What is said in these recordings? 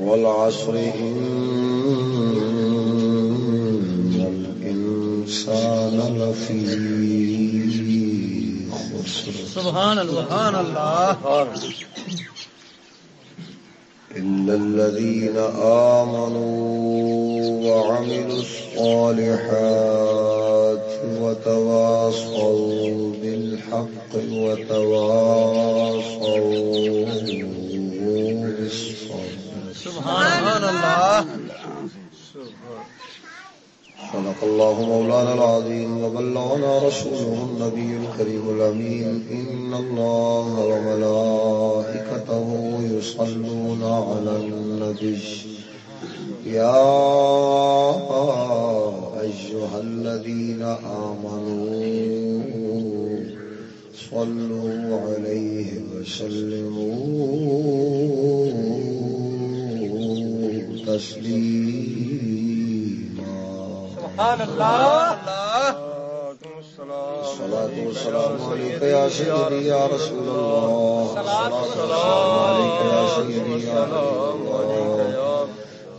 والعصر إن الإنسان لفي خسر. سبحان الله إلا الذين آمنوا وعملوا الصالحات وتواصوا بالحق وتواصوا سبحان الله صدق الله مولانا العظيم وبلغنا رسوله النبي الكريم الأمين إن الله وملائكته يصلون على النبي يا أيها الذين آمنوا صلوا عليه وسلموا تسليما سبحان الله الصلاة والسلام عليك يا سيدي يا رسول الله الصلاة والسلام عليك يا سيدي يا الله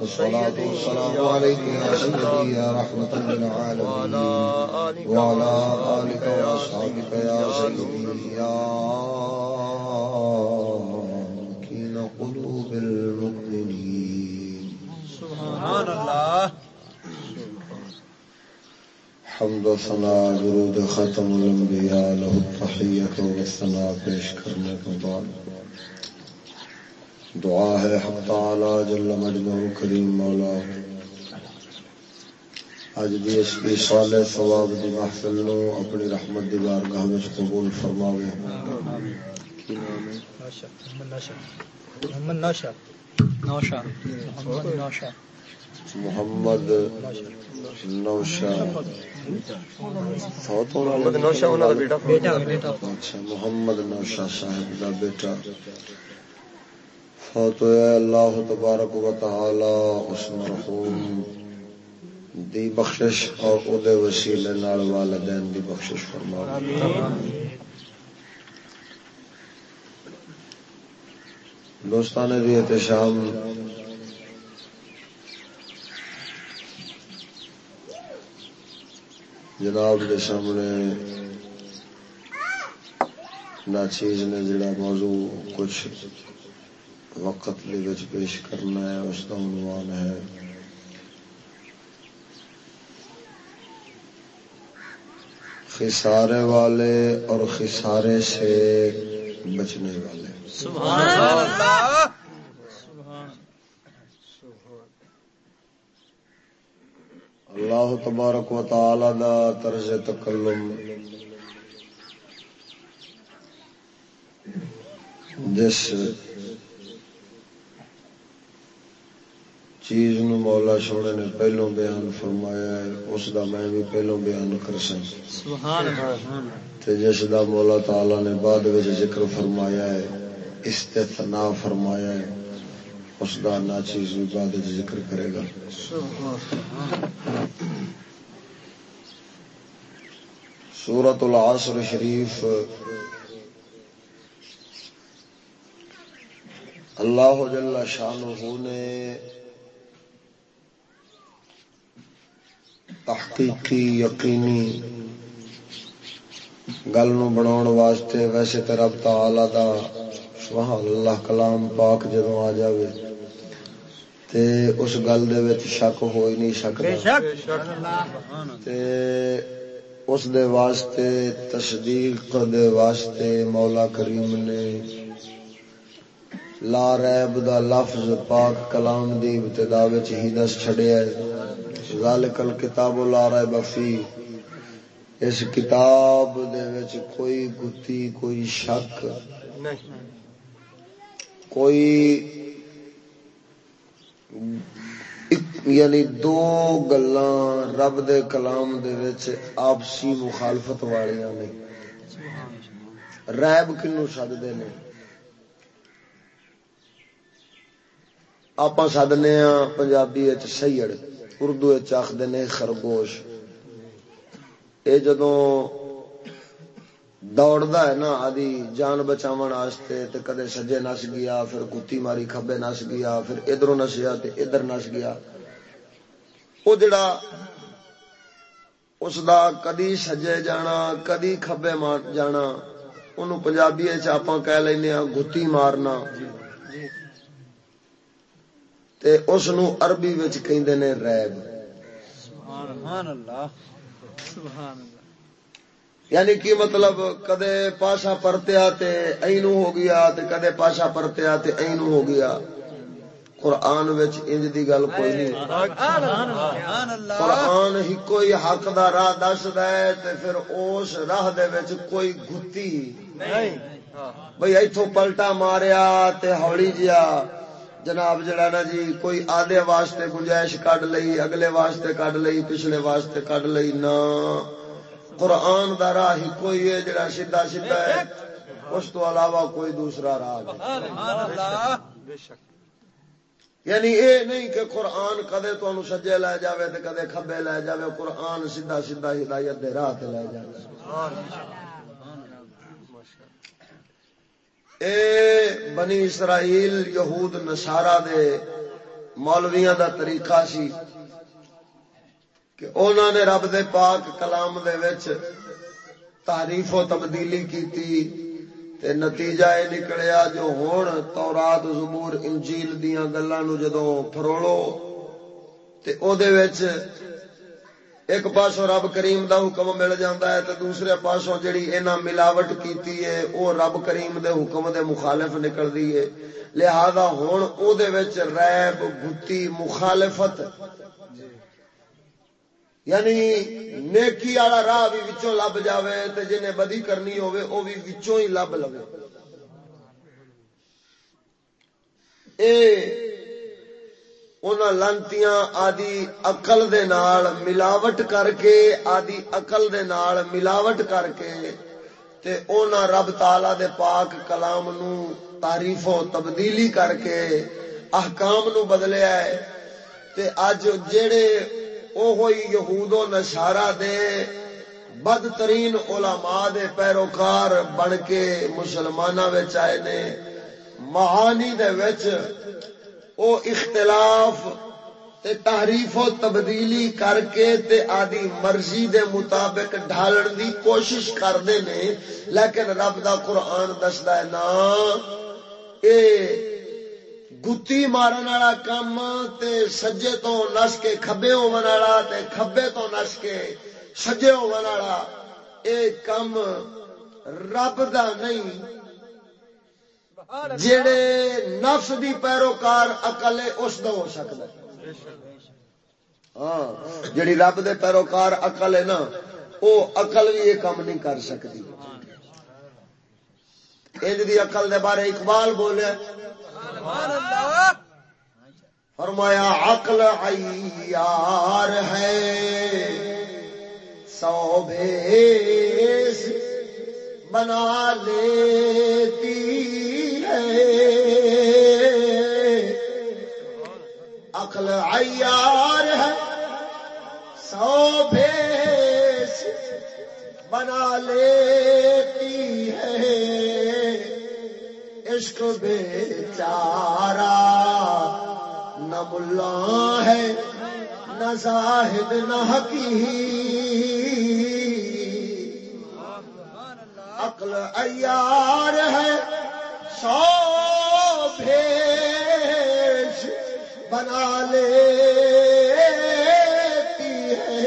الصلاة والسلام عليك يا سيدي يا رحمة للعالمين وعلى آلك وأصحابك يا سيدي يا مكين قلوب المؤمنين سبحان الله حمد و ثنا درود ختم الانبیاء له التحیت و ثنا پیش کرنے کے بعد۔ دعا ہے حق تعالی جل مجدہ کریم مولا۔ اج دی اس کی صالح ثواب دی محفل نو اپنی رحمت دی بارگاہ وچ قبول فرماوے۔ محمد نوشا نوشا محمد نوشا محمد نوشا. فوت ہونا محمد نوشا انہاں دا بیٹا بیٹا بیٹا۔ اچھا محمد نوشا صاحب دا بیٹا۔ فوت ہوا اللہ تبارک و تعالی اس مرحوم دی بخشش اور او دے وسیلے نال والدین دی بخشش فرما دوستان دی احتشام جناب دے سامنے ناچیز نے جڑا موضوع کچھ وقت لے وچ پیش کرنا ہے، اس کا عنوان ہے۔ خسارے والے اور خسارے سے بچنے والے۔ سبحان اللہ! اللہ تبارک و تعالی دا طرز تکلم جس چیز نو مولا سونے نے پہلو بیان فرمایا ہے اس دا میں بھی پہلو بیان کر سبحان تے جس دا مولا تعالی نے بعد وچ ذکر فرمایا ہے استثناء فرمایا ہے۔ اس دا نا چیز بعد ذکر کرے گا۔ سورت العصر شریف۔ اللہ جل شانہ نے تحقیقی یقینی گل نو واسطے ویسے تو رب تعالی دا سبحان اللہ کلام پاک جدو آ جاوے۔ تے اس گل دے وچ شک ہو ہی نہیں سکتا تے اس دے واسطے تصدیق دے واسطے مولا کریم نے لا ریب دا لفظ پاک کلام دی ابتدا وچ ہی دس چھڑیا ہے۔ ذالک الکتاب لا ریب فی۔ اس کتاب دے وچ کوئی گتی کوئی شک کوئی یعنی دو گلاں رب دے کلام دے وچ آپسی مخالفت والیاں نے۔ ریب کنو سدتے ہیں آپ سدنے ہاں پنجابی سیڑ اردو آخر نے خرگوش۔ یہ جدو دوڑتا ہے نا، آدھی جان بچاو تے کدے سجے نس گیا، پھر کتی ماری کبے نس گیا، پھر ادھر نسیا تے ادھر نس گیا۔ وہ جڑا اس دا کدی سجے جانا، کدی کبے جانا انہوں پنجابی آپ کہہ لینا ہاں، گتی مارنا۔ تے اس نو عربی وچ کہندے نے ریب۔ سبحان اللہ سبحان اللہ۔ یعنی کی مطلب کدے پاشا پرتیا تے اینو ہو گیا تے کدے پاشا پرتیا تے اینو ہو گیا۔ قرآن وچ انج دی گل کوئی نہیں۔ قرآن ہی کوئی حق دا راہ دسدا ہے تے پھر اس راہ دے وچ کوئی گتی بھئی ایتھوں پلٹا ماریا تے ہولی جیا۔ جناب جڑا نا جی کوئی آدھے واسطے گنجائش کڈ لئی، اگلے واسطے کڈ لئی، پچھلے واسطے کڈ لئی نہ قرآن دا راہ ہی کوئی ہے جڑا سیدھا سیدھا ہے۔ اس تو علاوہ کوئی دوسرا راہ یعنی اے نہیں کہ قرآن کدے تو سجے لے جاوے تے کدے کھبے لے جاوے قرآن سیدھا سیدھا ہدایت دے راہ تے لے جاوے۔ اے بنی اسرائیل یہود نسارا دے مولویاں دا طریقہ سی۔ کہ انہوں نے رب دے پاک کلام دے وچ تعریف و تبدیلی کیتی تے نتیجہ یہ نکلیا جو ہون تورات زبور انجیل دیاں گلاں نو جدوں پھرولو تے او دے وچ ایک پاسوں رب کریم دا حکم مل جاتا ہے تو دوسرے پاسوں جڑی اینا ملاوٹ کیتی ہے او رب کریم دے حکم دے مخالف نکل دی ہے۔ لہذا ہون او دے وچ ریب گتی مخالفت یعنی نیکی والا راہ بھی وچوں لب جاوے تے جنے بدی کرنی ہوے او بھی وچوں ہی لب لوے۔ اے لانتیاں آدی اقل دے نال ملاوٹ کر کے، آدی اقل دے نال ملاوٹ کر کے تے اونا رب تالا دے پاک کلام نو تعریف و تبدیلی کر کے احکام نو بدلیا ہے تے اج جڑے او یہود و نشارہ دے بدترین علماء دے پیروکار بن کے مسلمانہ وچ آئے نے۔ معانی دے وچ او اختلاف تے تحریف و تبدیلی کر کے تے آدی مرضی دے مطابق ڈھالن دی کوشش کردے نے، لیکن رب دا قرآن دستا ہے نا، اے گتی مارن والا کام تے سجے تو نس کے، کھبے ہون والا تے کھبے تو نس کے سجے ہون والا، اے کم رب دا نہیں۔ جڑے نفس دی پیروکار اقل ہے، اس دا ہو سکتا ہے۔ ہاں جڑی رب دے پیروکار اقل ہے نا وہ اقل بھی یہ کام نہیں کر سکتی۔ انج دی اقل دے بارے اقبال بولے فرمایا، عقل عیار ہے۔ سو بھیس بنا لیتی عقل عیار ہے۔ سو بھیس بنا لیتی عشق بے نہ ملا ہے، نہ زاہد، نہ حقیق۔ عقل ایار ہے، سو بھیش بنا لیتی ہے۔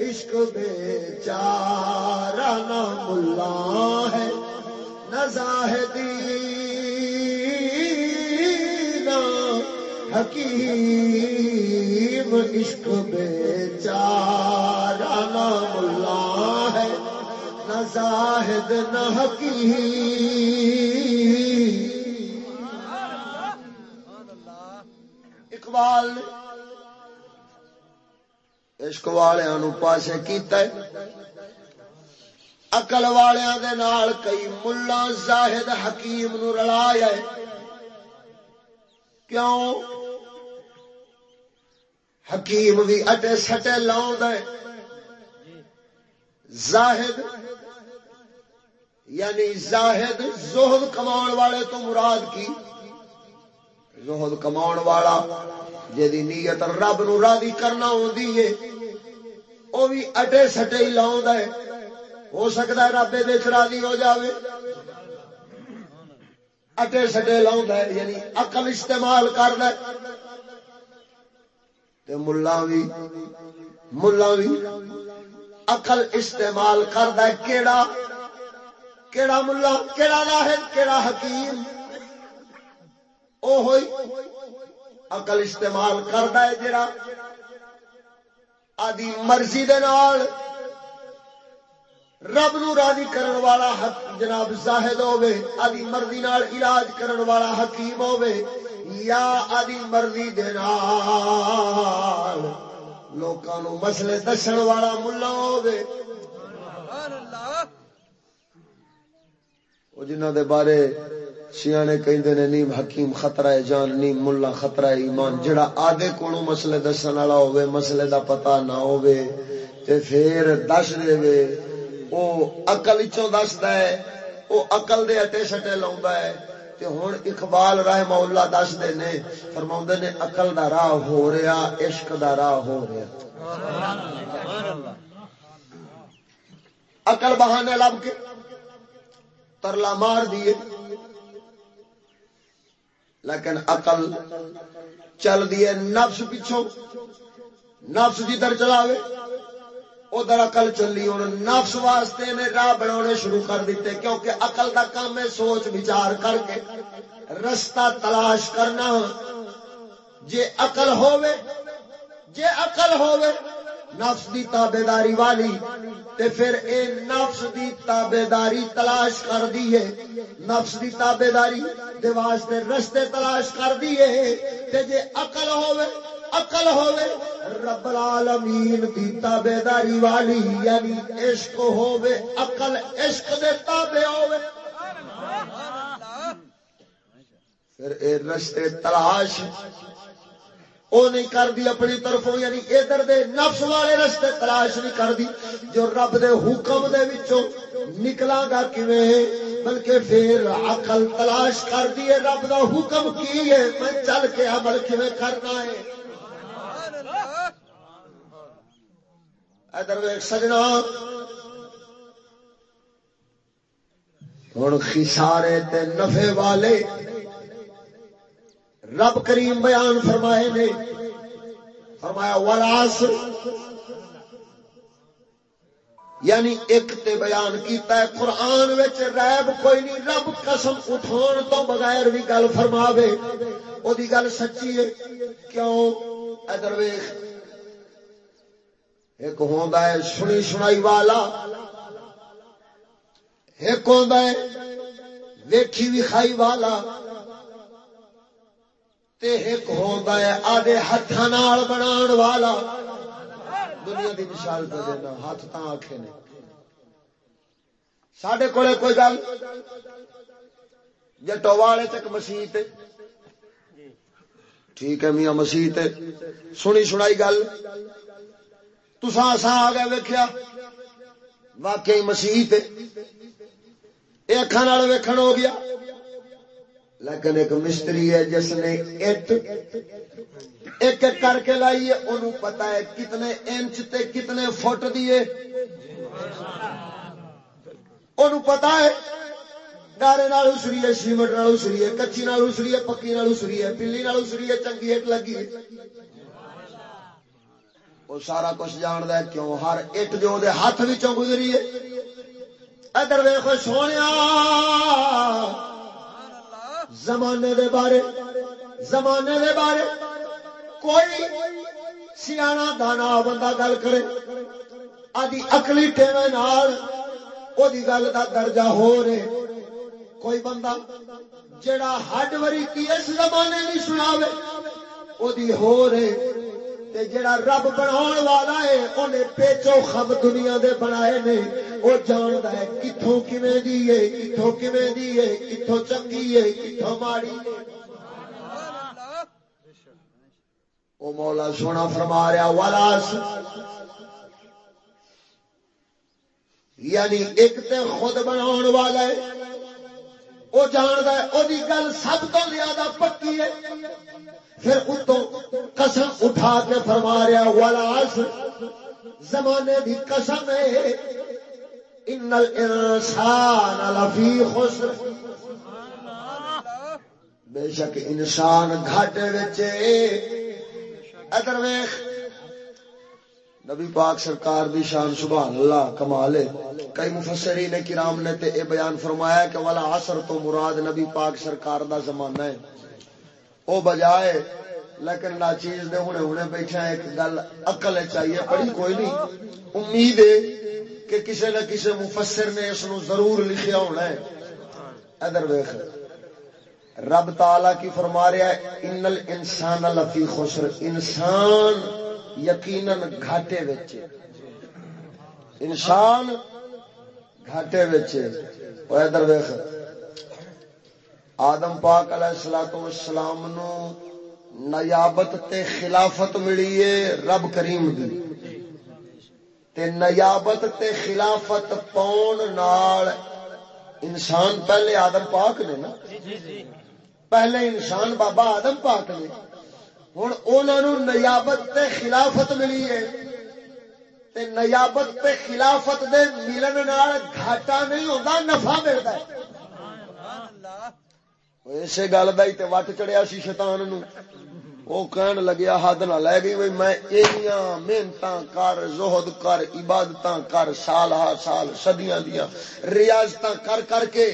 عشق بے چارا نہ ملا ہے زاہدی حکیم عشق بے چارا نہ ملا ہے۔ نہ زاہد، نہ حکیم۔ اقبال، عشق والوں پاسے کیتا ہے۔ اقل والوں دے نال کئی ملا زاہد حکیم نو رلایا ہے۔ کیوں؟ حکیم بھی اٹے سٹے لاؤں ہے۔ زاہد یعنی زاہد زہد کما والے تو مراد کی؟ زہد کما والا جی نیت رب نو راضی کرنا ہوتی ہے وہ بھی اٹے سٹے ہی لاؤں ہے۔ ہو سکتا ہے رب یہ راضی ہو جاوے۔ اٹے سٹے لاؤں ہے یعنی اقل استعمال کرنا ملا بھی ملا بھی اقل استعمال کرتا ہے۔ کیڑا کیڑا ملا، کیڑا لاہد کیڑا حکیم۔ او ہوئی اقل استعمال کرتا ہے جڑا آدی مرضی دے نال رب نو راضی کرن والا حق جناب زاہد ہوے آدی مرضی نال علاج کرن والا حکیم ہوے یا آدی مرضی دے نال لوکاں نو مسئلے دسن والا ملا ہوے سبحان اللہ او جنہاں دے بارے سیانے کہندے نے، نیم حکیم خطرہ ہے جان، نیم ملا خطرہ ہے ایمان۔ جڑا آدھے کونو مسئلے دسن والا ہوے مسئلے دا پتہ نہ ہوے تے پھر دس دے وے او عقل وچوں دسدا ہے او عقل دے اٹے سٹے لاوندا ہے۔ تے ہن اقبال رحمہ اللہ دس دے نے فرماوندے نے عقل دا راہ ہو رہا عشق دا راہ ہو رہا سبحان اللہ عقل بہانے لب کے ترلا مار دیے لیکن عقل چل دیے نفس پچھوں، نفس جدھر چلاوے۔ ادھر اقل چلی ہوں نفس واسطے نے راہ بنا شروع کر دیتے، کیونکہ اقل کا کام ہے سوچ بچار کر کے رستہ تلاش کرنا۔ جے اقل ہووے، جے اقل ہووے، نفس دی تابے داری والی، تے پھر اے نفس دی تابے داری تلاش کر دیے نفس دی تابے داری دے واسطے رستے تلاش کر دیے تے جے عقل ہووے عقل ہووے رب العالمین دی تابے داری والی یعنی عشق ہووے عقل عشق دے تابے ہووے پھر اے رستے تلاش وہ نہیں کر دی اپنی طرفوں یعنی ادھر دے نفس والے رستے تلاش نہیں کر دی جو رب دے حکم دے وچوں نکلا گا کیویں؟ بلکہ پھر عقل تلاش کر دی رب دا حکم کی ہے؟ میں چل کے عمل کیویں کرنا ہے؟ ادھر ویک سجنا ہوں خسارے تے نفے والے رب کریم بیان فرمائے نے۔ فرمایا ولاس یعنی ایک تے بیان کیتا ہے، قرآن وچ ریب کوئی نہیں، رب قسم اٹھان تو بغیر بھی گل فرماوے۔ او دی گل سچی ہے، کیوں؟ ادھر ویخ ایک ہوندا ہے سنی سنائی والا، ایک ہوندا ہے ویکھی بھی والا، تے ایک ہوندا ہے آدھے ہتھاں نال بنان والا۔ دنیا دی مثال پہ دینا، ہاتھ تاں آکھے نے۔ ساڈے کولے کوئی گل؟ جٹو والے تک مسیت ٹھیک ہے میاں مسیت سنی سنائی گل۔ تسا اساں آ گئے ویکھیا، واقعی مسیت یہ اکھاں نال ویکھن ہو گیا۔ لیکن ایک مستری ہے جس نے اٹ ایک ایک کر کے لائی ہے انہوں پتا ہے کتنے انچ تے کتنے فٹ دیے انہوں پتا ہے گارے نال اسری ہے، سیمنٹ نال اسری ہے، کچی نال اسری ہے، پکی نال اسری ہے پلی نال اسری ہے، چنگی اٹ لگی ہے۔ وہ سارا کچھ جانتا ہے کیوں ہر اٹ جو دے ہاتھ وچوں گزری ہے۔ ادھر ویخو سونے زمانے دے بارے، زمانے دے بارے۔ کوئی سیاح دانا بندہ گل کرے، آدھی اکلی ٹیوے نال او دی گل دا درجہ ہو رہے۔ کوئی بندہ جڑا ہڈ وری کی اس زمانے نہیں سناوے، او دی ہو رہے۔ تے جڑا رب بنا والا ہے انہیں پیچو خم دنیا دے بنائے نے۔ وہ جانتا ہے کتوں کیویں دی ہے کتوں کیویں دی ہے کتوں چنگی ہے کتوں ماڑی وہ مولا سونا فرما رہا، والا یعنی ایک تے خود بنا والا ہے۔ وہ جانتا ہے وہ گل سب تو زیادہ پکی ہے۔ پھر اتوں قسم اٹھا کے فرما رہا والا زمانے کی قسم ہے۔ ان الانسان لفی خسر۔ بے شک انسان گھاٹے وچے ادھر ویخ نبی پاک سرکار دی شان، سبحان اللہ، کمال ہے۔ کئی مفسرین کرام نے تے اے بیان فرمایا کہ والا عصر تو مراد نبی پاک سرکار دا زمانہ ہے۔ او بجائے، لیکن نا چیز دے ہونے ہونے بیٹھے ہیں، ایک گل عقل چاہیے پڑھی کوئی نہیں۔ امید ہے کہ کسی نہ کسی مفسر نے اس نو ضرور لکھیا ہونا ہے۔ ادھر ویخ رب تعالی کی فرما رہا ہے ان الانسان لفی خسر۔ انسان یقیناً گھاٹے وچ انسان گھاٹے وچ او ادھر ویکھ۔ آدم پاک علیہ الصلوۃ والسلام نو نیابت تے خلافت ملی ہے رب کریم دی۔ تے نیابت تے خلافت پاؤن نال انسان پہلے آدم پاک نے نا۔ پہلے انسان بابا آدم پاک نے۔ ہوں انہوں نیابت تے خلافت ملی ہے۔ تے نیابت تے خلافت دے ملن نال گھاٹا نہیں ہوتا نفع ملتا ہے۔ اسی گل کا ہی وٹ چڑیا سی شیطان نو وہ کہن لگیا حد نہ لے گئی بھائی میں ایڑیاں محنت کر، زہد کر عبادت کر سال ہا سال سدیاں دیا ریاضت کر کر کے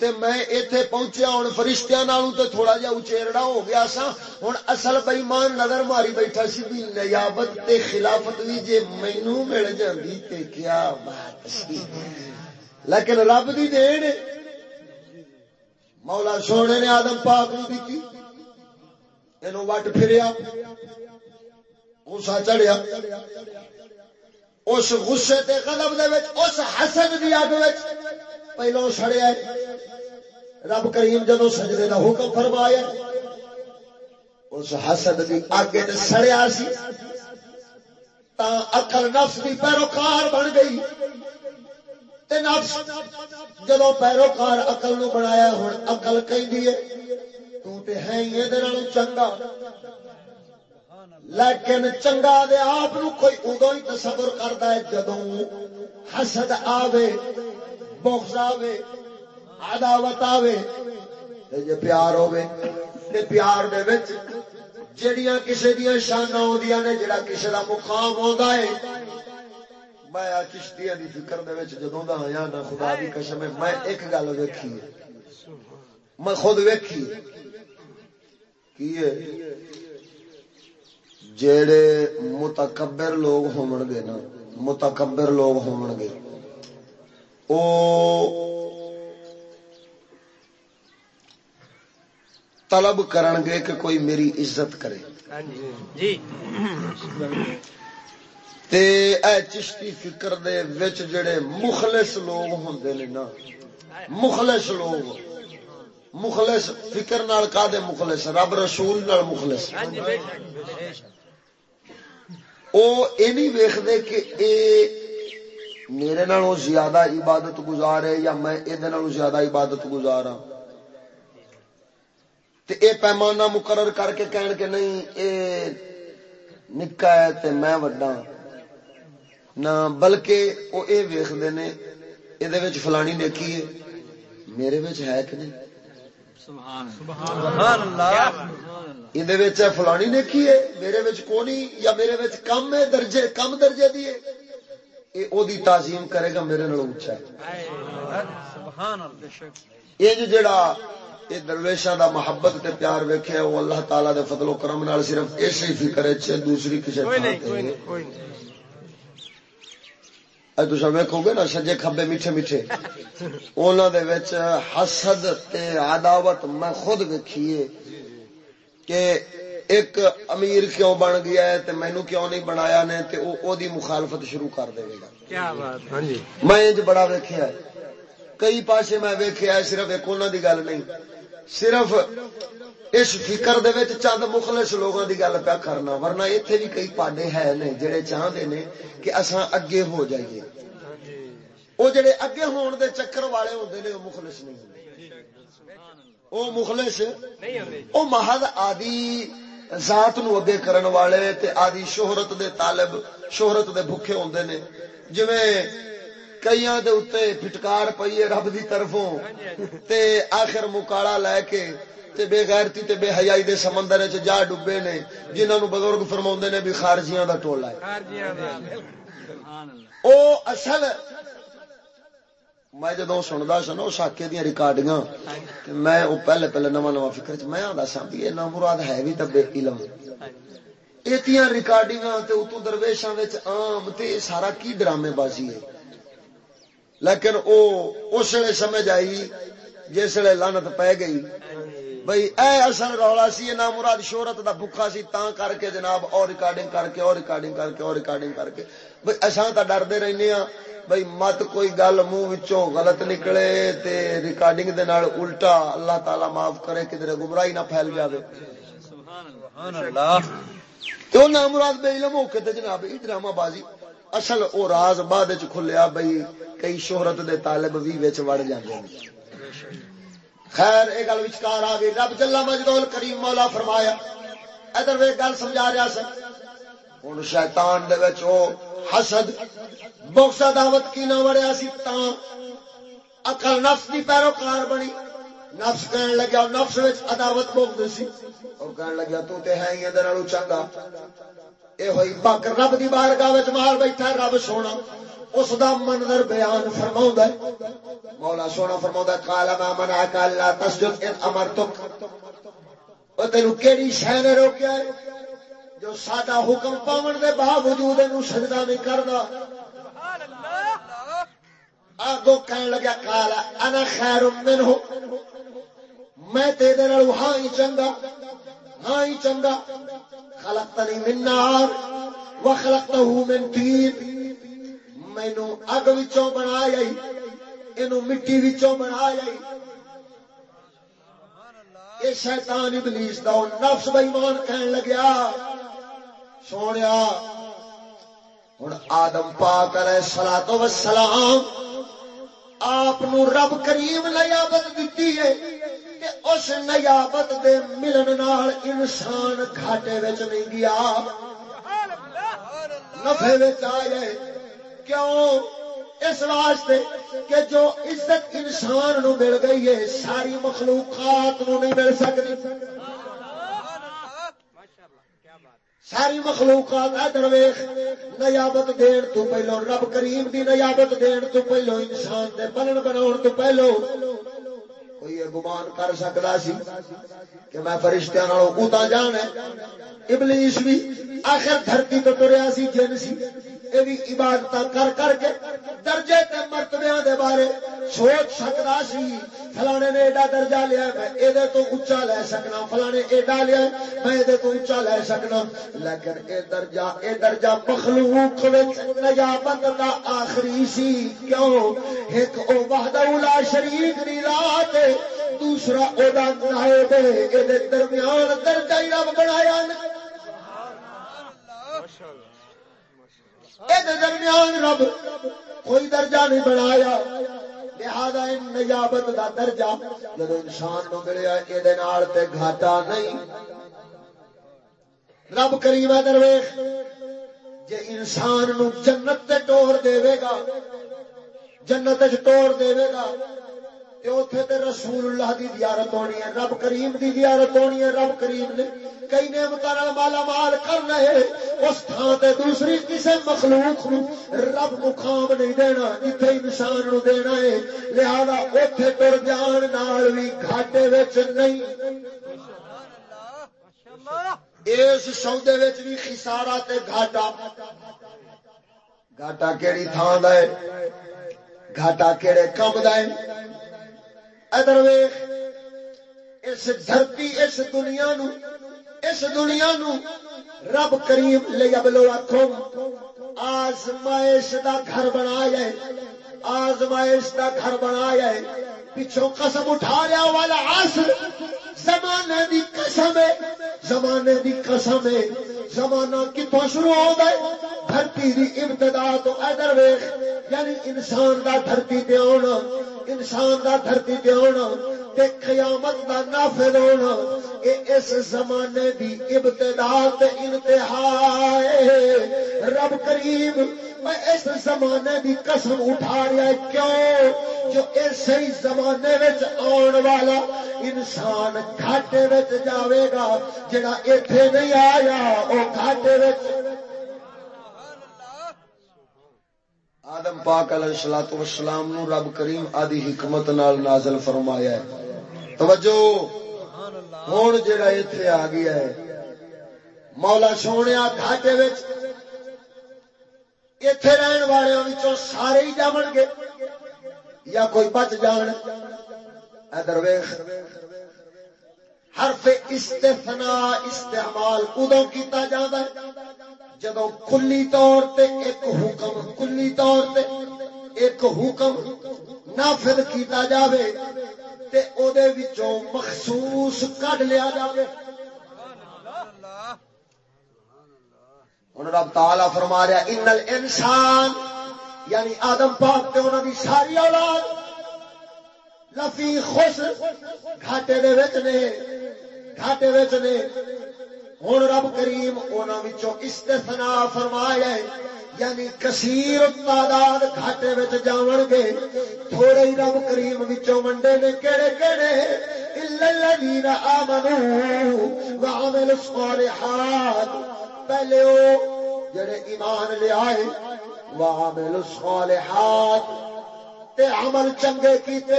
تے میں ایتھے پہنچیا ہوں، فرشتیاں نالوں تے تھوڑا جا اچیرڑا ہو گیا سا۔ ہوں اصل بےمان نظر ماری بیٹھا سی بھی نیابت تے خلافت بھی جے مینو مل جاندی تے کیا بات سی۔ لیکن رب دی دین مولا سونے نے آدم پاک نو دیتی یہ وٹ پھریا گسا چڑھیا اس غصے تے قدم دے وچ اس حسد دی اگ وچ پہلو سڑیا رب کریم جدو سجدے دا حکم فرمایا اس حسد دی اگ تے سڑیا سی تا عقل نفس دی پیروکار بن گئی تے نفس جدو پیروکار عقل نو بنایا ہن عقل کہندی ہے ہے چنگا۔ لیکن چنگا دے آپ کوئی ادو ہی تصور کرتا ہے جدو حسد آوے، بغض آوے، عداوت آوے۔ جی پیار ہوے تے پیار دے وچ جڑیاں کسے دیا شانہ ہوندیاں نے، جڑا کسے دا مقام ہوندا ہے۔ میں چشتیاں دی فکر دے وچ جدوں دا آیا نا، خدا دی قسم میں ایک گل ویکھی میں خود ویکھی جڑے متکبر لوگ ہون گے نا متکبر لوگ ہون گے او طلب کرن گے کہ کوئی میری عزت کرے۔ جی۔ تے اے چشتی فکر دے وچ جڑے مخلص لوگ ہوندے نے نا مخلص لوگ۔ مخلص فکر نال کا دے مخلص رب رسول نال مخلص۔ او اے نہیں ویکھدے کہ اے میرے نالوں زیادہ عبادت گزار ہے یا میں اے دے نالوں زیادہ عبادت گزار ہاں۔ تے اے پیمانہ مقرر کر کے کہن کہ نہیں اے نکا ہے تے میں وڈا نہ بلکہ او اے ویکھدے نے اے دے وچ فلانی نیکی ہے۔ میرے وچ ہے کہ نہیں؟ فلانی نے کی ہے؟ میرے کونی یا میرے کم ہے درجے کم درجے دی دی تعظیم کرے گا میرے نال اونچا یہ جو جڑا یہ درویشا دا محبت تے پیار ویکھیا وہ اللہ تعالی دے فضل و کرم نال صرف اسی فکر ہے دوسری تصا ویکو گے نا سجے کبے میٹھے میٹھے۔ حسد تے عداوت میں خود ویکھیے کہ ایک امیر کیوں بن گیا ہے تے مینو کیوں نہیں بنایا نے تے او او دی مخالفت شروع کر دے گا۔ کیا بات ہاں جی۔ میں انج بڑا ویکھیا ہے۔ کئی پاسے میں ویکھیا ہے صرف ایک انہاں دی گل نہیں صرف اس فکر دے وچ چند مخلص لوگاں دی گل پیا کرنا، ورنہ ایتھے بھی کئی پاڈے ہے نے جڑے چاہندے نے کہ اساں اگے ہو جائیے۔ وہ جڑے اگے ہون دے چکر والے ہوندے نے، او مخلص نہیں ہوندے۔ او مخلص، او محض آدی ذات نو اگے کرن والے تے آدی شہرت دے طالب، شہرت دے بھوکے ہوندے نے۔ جویں کئیاں دے اوتے پھٹکار پئی ہے رب دی طرفوں، تے آخر مکالا لے کے تے بے غیرتی تے بے حیائی دے سمندر وچ جا ڈبے نے جنہاں نو بزرگ فرماوندے نے بھی خارجیاں دا ٹولا ہے۔ او اصل میں جدو سنتا سا نا اس آکے دیا ریکارڈیاں میں وہ پہلے پہلے نواں نواں فکر چ میں آتا سا بھی یہ مراد ہے بھی تبے علم۔ یہ ریکارڈنگ اتو درویشاں آم تے سارا کی ڈرامے بازی ہے۔ لیکن او اس ویلے سمجھ آئی جس ویلے لانت پی گئی بھائی، اے اصل رولا سی نہ مراد شہرت دا بھوکا سی، تاں کر کے جناب، اور ریکارڈنگ کر کے، اور ریکارڈنگ کر کے، اور ریکارڈنگ کر کے۔ بھائی اصا تو ڈرتے رہنے ہاں۔ بھائی، مت کوئی گل منہ وچوں غلط نکلے تے ریکارڈنگ دے نال الٹا اللہ تعالی معاف کرے، کدھر گمراہی نہ پھیل جاوے۔ سبحان اللہ تو نہ مراد بے علم ہو کے تے جناب یہ ڈرامہ بازی۔ اصل او راز بعد چ کھلیا، بھائی، کئی شہرت دے طالب بھی وچ وڑ جاندے۔ ہیں خیر یہ گل وچکار آ گئی۔ رب جلا مجدول کریم مولا فرمایا، ادھر وہ گل سمجھا رہا سر ہوں شیطان دے وچ او حسد بوکسا دعوت کی نہ وڑیا سی تاں اکل نفس دی پیروکار بنی۔ نفس کہن لگیا، نفس وچ عداوت بوکد سی۔ اور کہن لگیا، تو تے ہے ہی اندر چنگا۔ اے ہوئی پاک رب دی بارگاہ وچ مار بیٹھا، رب سونا۔ اس دا منظر بیان فرماؤں ہے۔ مولا سونا فرماؤں ہے، قال ما منعك الا تسجد ان امرتك او تینو کیڑی شے نے روکیا ہے؟ جو ساڈا حکم پاون دے باوجود اینو سجدہ نہیں کردا۔ آگو کہنے لگا کالا انا خیر منہ۔ میں تیرے نال ہاں ہی چنگا ہاں ہی چنگا۔ خلقتنی من نار وخلقته من طین مینو اگ وچوں بنایا اینو مٹی وچوں بنایا یہ شیطان ابلیس دا نفس بے کہن لگیا۔ سونیا ہوں آدم پاک علیہ الصلوۃ والسلام آپ رب کریم نیابت دیتی ہے کہ اس نیابت دے ملن نال انسان گھاٹے وچ نہیں گیا۔ نفے وچ آ جائے کیوں اس واسطے کہ جو عزت انسان نو مل گئی ہے، ساری مخلوقات نو نہیں مل سکتی۔ ساری مخلوقات درویش، نیابت دین تو پہلو، رب کریم دی نیابت دین تو پہلو، انسان دے بنن بناؤ تو پہلو۔ کوئی یہ گمان کر سکتا سی کہ میں فرشتیاں نالوں ادا جان ہے ابلیس بھی آخر دھرتی تو تریا سی، جن سی۔ بھی عبادت کر کر کے درجے تے مرتبے دے بارے سوچ سکتا سی، فلانے نے ایڈا درجہ لیا، میں یہ تو اچا لے سکنا، فلانے ایڈا لیا، میں یہ تو اچا لے سکنا۔ لیکن اے درجہ اے درجہ مخلوق نجابت کا آخری سی، کیوں؟ ایک او وحدہ لا شریک نہیں رات دوسرا او دا نائب اے درمیان درجہ ہی رب بنایا۔ درمیان رب کوئی درجہ نہیں بنایا۔ لہذا نجابت دا درجہ جب انسان نو ملیا یہ گھاٹا نہیں۔ رب کریم درویش، جے انسان نو جنت تے ٹور دے گا، جنت ٹور دے گا تے رسول اللہ دی زیارت ہونی ہے، رب کریم دی زیارت ہونی ہے، رب کریم نے کئی نعمت مالا مال کر رہے اس تھان تے دوسری کسی مخلوق نو رب مقام نہیں دینا، جتھے انسان نو دینا ہے۔ لہذا اوتھے تر جان نال بھی گھاٹے وچ نہیں۔ اس سودے وچ بھی خسارا تے گھاٹا۔ گھاٹا کیڑی تھان دا ہے؟ گھاٹا کیڑے کم دا ہے؟ ادر ویخ، اس دھرتی، اس دنیا نو، اس دنیا نو رب کریم لے ابلو آخو آزمائش دا گھر بنایا ہے، آزمائش دا گھر بنایا ہے۔ پچھوں قسم اٹھا لیا والا آس زمانے دی قسم ہے، زمانے دی قسم ہے۔ زمانہ کتوں شروع ہو گئے دھرتی دی ابتدا تو ادھر ویخ یعنی انسان دا دھرتی پہ آنا۔ انسان دا دھرتی پہ آنا تے قیامت دا نافذ ہونا، اے اس زمانے دی ابتدا تے انتہا رب کریم، میں اس زمانے دی قسم اٹھا رہا ہے، کیوں؟ جو اسی زمانے وچ آن والا انسان گھاٹے وچ جاوے گا، جڑا ایتھے نہیں آیا، او گھاٹے وچ آدم پاک علیہ الصلوۃ والسلام نو رب کریم آدی حکمت نال نازل فرمایا ہے۔ توجہ۔ ہوں جڑا اتے آ گیا ہے۔ مولا سونے گھاٹے اتے رہن والوں سارے ہی جان گے۔ یا کوئی بچ جان۔ ادر ویخ حرف استثناء استعمال ادو کیتا جاتا ہے؟ جدو کلی طور تے ایک حکم کلی طور تے ایک حکم نافذ کیتا جاوے تے او دے وچوں مخصوص کڈ لیا جاوے۔ ہن رب تعالی فرما رہا ان الانسان یعنی آدم پاک تے انہاں دی ساری اولاد لفی خوش، گھاٹے دے وچ نے، گھاٹے وچ نے۔ ہن رب کریم انہاں وچوں استثناء فرمایا ہے یعنی کثیر تعداد گھاٹے جاون گے۔ تھوڑے ہی رب کریم وچوں منڈے نے کہڑے کہڑے؟ الذین آمنوا وعملوا الصالحات۔ پہلے او جڑے ایمان لے آئے، وعملوا الصالحات۔ تے عمل چنگے کیتے۔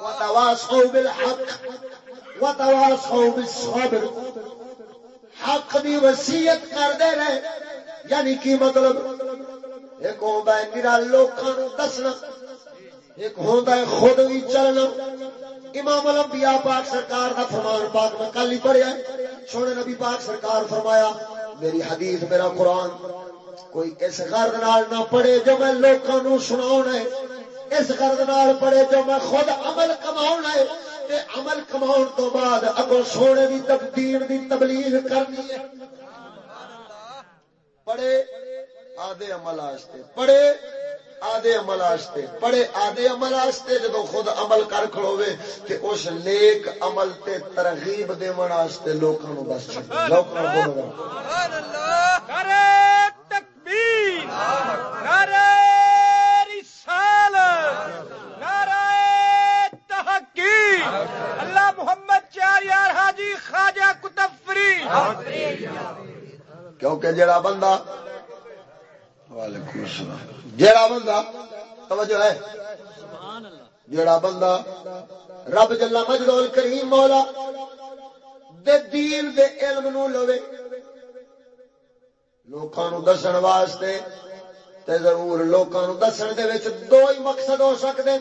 وتواصوا بالحق۔ وتواصوا بالصبر حق دی وصیت کر رہے۔ یعنی کی مطلب؟ ایک ہوتا ہے میرا لوکاں دسنا۔ ایک ہوتا ہے خود بھی چلنا۔ امام الانبیاء پاک سرکار کا فرمان پاک میں کل ہی پڑھیا سونے نبی پاک سرکار فرمایا، میری حدیث، میرا قرآن، کوئی اس غرض نال نہ پڑھے جو میں لوکاں نو سناؤنا ہے۔ اس غرض نال پڑھے جو میں خود عمل کماؤنا ہے۔ تے عمل کماؤن تو بعد اگو سونے دی تبدیل دی تبلیغ کرنی ہے۔ پڑھے آدھے عمل آستے، پڑھے آدھے عمل آستے، پڑھے آدھے عمل آستے جب خود عمل کر کھڑوے کہ اس نیک عمل تے ترغیب دے من آستے لوکاں نو بس۔ چھتے لوکاں نو بولو۔ سبحان اللہ! کرے تکبیر! کرے رسالت نعرہ تحقیق اللہ محمد چار یار حاجی خواجہ کتفری کیونکہ جڑا بندہ وعلیکم السلام۔ جڑا بندہ توجہ ہے۔ جڑا بندہ رب جلا مجدول کریم مولا دے دین دے علم نو لوے لوکاں نو دسن واسطے تے ضرور لوکاں نو دسن دے وچ دو ہی مقصد ہو سکدے۔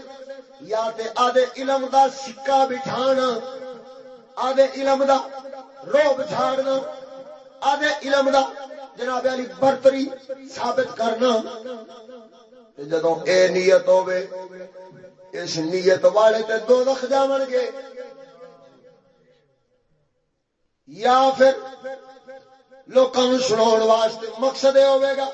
یا تے آدھے علم دا سکہ بٹھانا، آدھے علم دا روب جھاڑنا آدھے علم دا جناب علی برتری ثابت کرنا۔ جدو اے نیت ہوے اس نیت والے تے دو دخ جاون گے۔ یا پھر لوکاں سناؤ واسطے مقصد یہ ہوے گا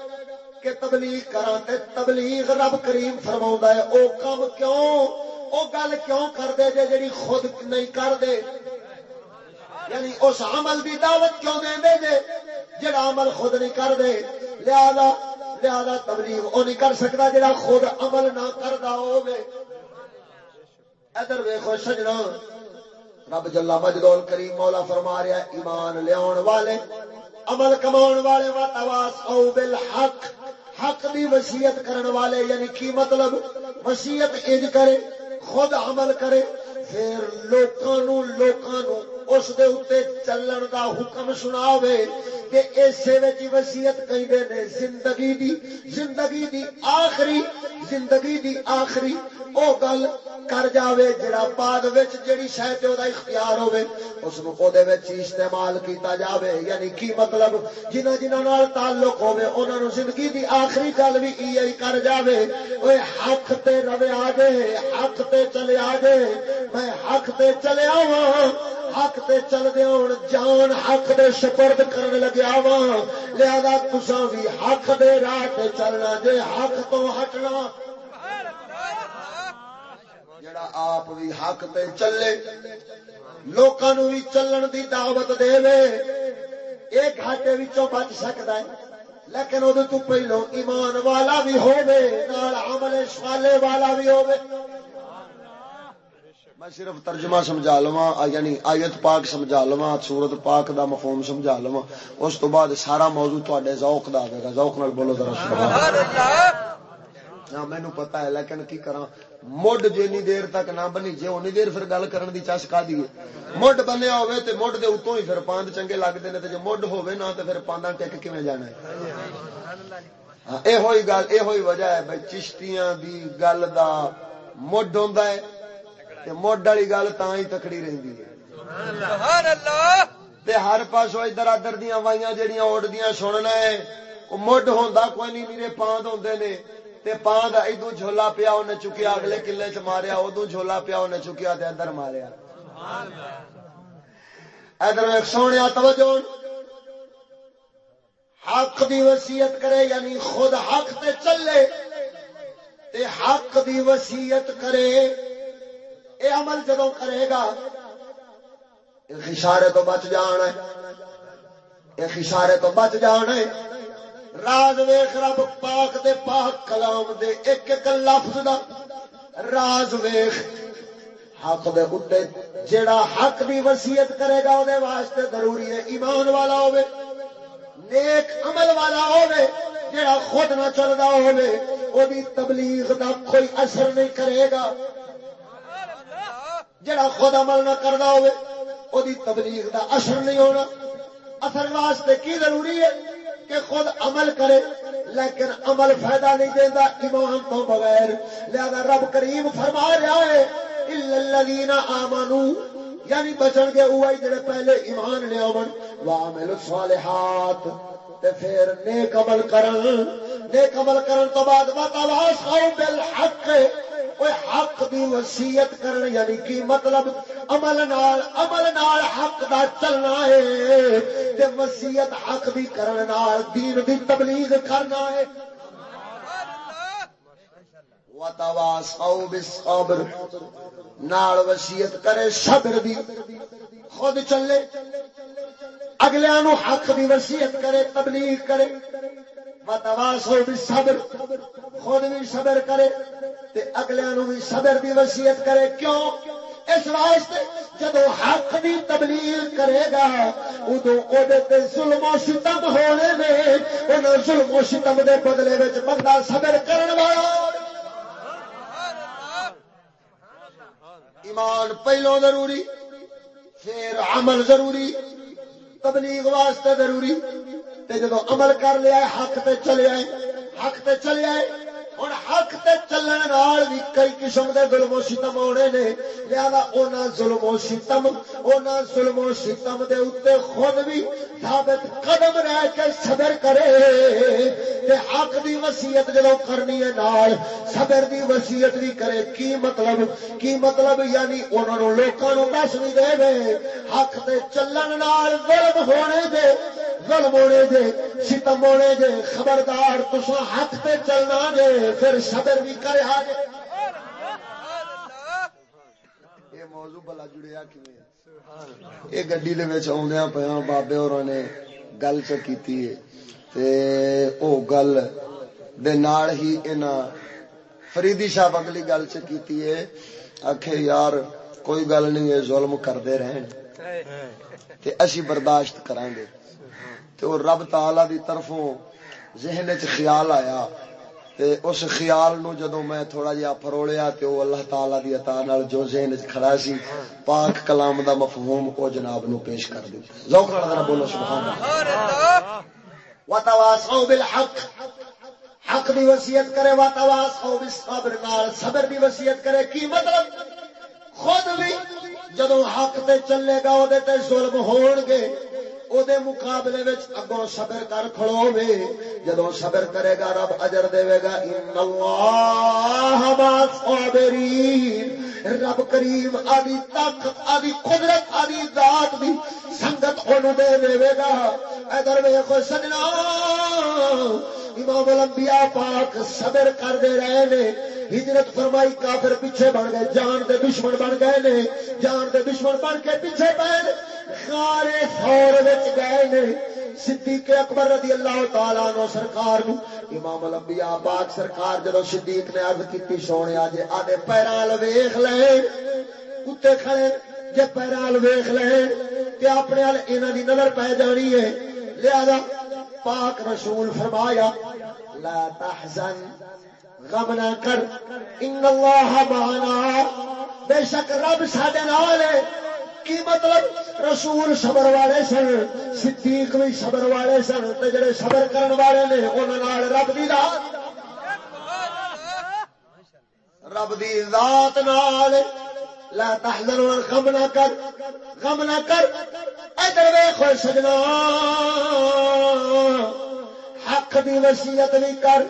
کہ تبلیغ کرا تے تبلیغ رب کریم فرما ہے، او کم کیوں؟ او گل کیوں کر دے جے جڑی خود نہیں کر دے یعنی اس عمل دی دعوت کیوں دے دے دے جڑا عمل خود نہیں کر دے لہذا لہذا تبلیغ او نہیں کر سکتا جڑا خود عمل نہ کردا ہوے ادھر ویکھو سجنا، رب جلا مجدول کریم مولا فرما رہا ایمان لیاون والے، عمل کماؤن والے وا تواس او بالحق۔ حق دی وصیت کرن والے یعنی کی مطلب؟ وصیت اج کرے، خود عمل کرے، پھر لوکاں نو لوکاں نو اس دے اتے چلن دا حکم سناوے کہ اسے وچ وصیت کہندے نے، زندگی دی زندگی دی آخری، زندگی دی آخری، او گل کر جاوے جڑا بعد وچ جڑی شے تے او دا اختیار ہوے اس نو او دے وچ استعمال کیتا جاوے۔ یعنی کی مطلب؟ جنہاں جنہاں نال تعلق ہوے انہاں نو زندگی دی آخری گل وی ای کر جاوے۔ اوے حق تے روے آ دے حق تے چلے آ دے میں حق تے چلے آواں۔ حق تے چل دے ہن جان حق دے سپرد کرن لگیا وا لہذا تساں وی حق دے راہ تے چلنا، جے حق تو ہٹنا۔ جڑا آپ بھی حق تے چلے، لوکاں نو بھی چلن دی دعوت دے وے اے گھاٹے وچوں بچ سکدا ہے، لیکن ادو تو پہلو ایمان والا بھی ہوے عمل صالح والا بھی ہوے میں صرف ترجمہ سمجھا لوا یعنی آیت پاک سمجھا لوا سورت پاک دا مفہوم سمجھا لوا اس تو بعد سارا موضوع تے ذوق دا آئے گا۔ ذوق نال بولو ذرا سبحان اللہ۔ مینو پتا ہے، لیکن کی کرا مڈ جینی دیر تک نہ بنی جی اونی دیر پھر گل کرن دی چس کا دی مڈ بنیا ہوئے تے مڈ دے اتوں ہی پھر پاند چنگے لگتے ہیں جی مڈ ہوئے نہ تے پھر پاندا ٹک کیویں جانا ہے؟ ہاں اے ہوئی گل اے ہوئی وجہ ہے بھائی چشتیاں دی گل دا مڈ ہوندا ہے۔ مڈ والی گل تا ہی تکڑی رہی ہر پاسو ادھر ادھر دیا وائیاں جہیا اڈدیاں سننا ہے مڈ ہوں کوئی نہیں میرے پاند ہوں نے۔ تے پاند ادو جھولا پیا انہیں چکیا اگلے کلے چ ماریا ادو جھولا پیا انہیں چکیا تے ادھر ماریا۔ ادھر سونے توجہ۔ حق دی وسیعت کرے یعنی خود حق تے چلے۔ تے حق دی وسیعت کرے۔ اے عمل جدو کرے گا خسارے تو بچ جان ہے۔ خسارے تو بچ جان ہے۔ راز ویخ رب پاک دے پاک کلام دے ایک ایک لفظ دا۔ راز ویخ حق دے اٹھے جیڑا حق دی وسیعت کرے گا وہ واسطے ضروری ہے۔ ایمان والا ہوے نیک عمل والا ہوے جیڑا خود نہ چلتا ہوے وہ تبلیغ دا کوئی اثر نہیں کرے گا۔ جڑا خود عمل نہ کرتا ہوے وہ تبلیغ دا اثر نہیں ہونا۔ اثر واسطے کی ضروری ہے کہ خود عمل کرے، لیکن عمل فائدہ نہیں دینا ایمان تو بغیر۔ لہذا رب کریم فرما رہا ہے الذین آمنو یعنی بچن گے وہ جڑے پہلے ایمان لے آمن وعمل الصالحات۔ تے پھر نیک عمل کرن۔ نیک عمل کرن تو بعد وتواصوا بالحق۔ حق دی وسیعت کرنا یعنی کی مطلب؟ عمل نال عمل نال حق دا چلنا ہے، تے وسیعت حق دی کرن نال، دین دی تبلیغ کرنا ہے۔ وتواصوا بالصبر، نال وصیت کرے صبر دی۔ خود چلے اگلیاں نو حق دی وصیت کرے، تبلیغ کرے۔ وتواصوا بالصبر، خود بھی صبر کرے۔ تے اگلیاں نو بھی صبر دی وصیت کرے۔ کیوں؟ اس واسطے جب حق دی تبلیغ کرے گا، ادو تے ظلم و ستم ہونے میں ان ظلم و ستم دے بدلے وچ بندہ صبر کرن والا۔ ایمان پہلو ضروری پھر عمل ضروری، تبلیغ واسطے ضروری۔ تے جدو عمل کر لیا حق تے چلے آئے، حق تے چلے آئے۔ ہوں حق تے چلن نال بھی کئی قسم دے ظلم و ستم ہونے نے لہذا اونا ظلم و ستم اونا ظلم و ستم دے اوتے خود بھی ثابت قدم رہ کے صبر کرے تے حق دی وصیت جدو کرنی ہے نال صبر دی وصیت بھی کرے کی مطلب کی مطلب یعنی انہاں نو لوکاں نو دس بھی دے وے حق تے چلن نال ظلم ہونے دے ظلم ہونے دے ستم ہونے دے خبردار تساں حق تے چلنا دے پھر صبر بھی کرے آگے یہ موضوع بلا جڑیا یہ گڈی آدھا پیا بابے اور نے گل چکی او گل دے نال ہی ان فریدی شاہ اگلی گل چکی ہے۔ آخے یار، کوئی گل نہیں ہے، ظلم کرتے رہن۔ تے اسی برداشت کریں گے تو رب تعالی دی طرفوں ذہن چ خیال آیا۔ تے اس خیال نو جدو میں تھوڑا جہا فروڑیا تے وہ اللہ تعالی دی عطا نال جو ذہن وچ کھڑا سی پاک کلام دا مفہوم او جناب نو پیش کر دیا ذوق نال بولو سبحان اللہ۔ وتواصوا بالحق۔ حق دی وصیت کرے وتواصوا بالصبر نال صبر دی وصیت کرے کی مطلب؟ خود بھی جدو حق تے چلے گا او دے تے ظلم ہون گے او دے مقابلے وچ اگوں صبر کر کھڑو وے جدوں صبر کرے گا رب اجر دے گا ان اللہ ما صابرین رب کریم آدی طاقت آدی قدرت آدی ذات دی سنگت اونوں دے دے گا ادھر ویکھو سجنا امام الانبیاء پاک صبر کر دے رہے نے ہجرت فرمائی کافر پیچھے بن گئے جان دے دشمن بن گئے نے جان دے دشمن بن کے پیچھے پے خارے فور وچ گئے نے۔ صدیق اکبر رضی اللہ تعالی عنہ سرکار نو۔ امام الانبیاء پاک سرکار جدو صدیق نے عرض کیتی، سونے اج آدے پیرال ویکھ لے۔ کتے کھڑے، جے پیرال ویکھ لے۔ تے اپنے ال انہاں دی نظر پے جانی ہے۔ لہذا پاک رسول فرمایا، لا تحزن، غم نہ کر۔ ان اللہ معنا، بے شک رب ساڈے نال ہے۔ کی مطلب؟ رسول صبر والے سن، صدیق بھی صبر والے سن، تے جڑے صبر کرن والے نے، انہاں نال رب دی ذات۔ رب دی ذات نال۔ لا تحزن غم نہ کر، غم نہ کر۔ ادھر ویکھو سجنا۔ حق دی وصیت بھی کر،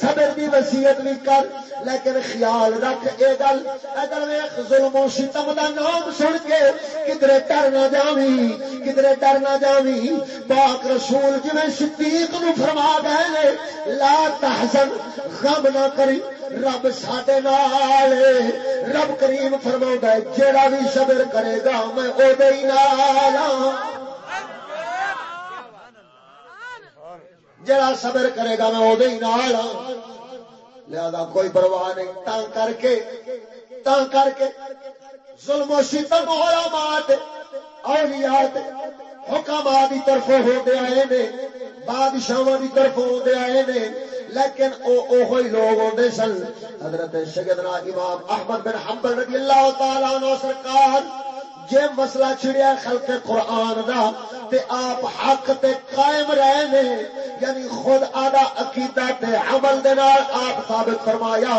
صبر دی وصیت بھی کر، لیکن خیال رکھ اے گل، اگر ویکھ ظلم و ستم دا نام سن کے کدھر ڈر نہ جاویں کدھر ڈر نہ جاویں، پاک رسول جویں صدیق نو فرما گئے نے لا تحزن، غم نہ کری، رب ساڈے نال، رب کریم فرماوندا ہے، جیڑا بھی صبر کرے گا میں او دے نال ہاں۔ جڑا صبر کرے گا میں وہ نال لہذا کوئی پرواہ نہیں۔ تا کر کے تا کر کے۔ ظلم و ستم علماء اولیاء تے حکم دی طرف ہوتے آئے نے بادشاہ دی طرف ہوتے آئے نے۔ لیکن او، اوہی لوگ ہوتے سن۔ حضرت سیدنا امام احمد بن حنبل رضی اللہ تعالی عنہ سرکار جے مسئلہ چھڑیا خلق قرآن دا، تے آپ حق تے قائم رہے نے یعنی خود آدھا عقیدہ تے عمل دے نال آپ ثابت فرمایا،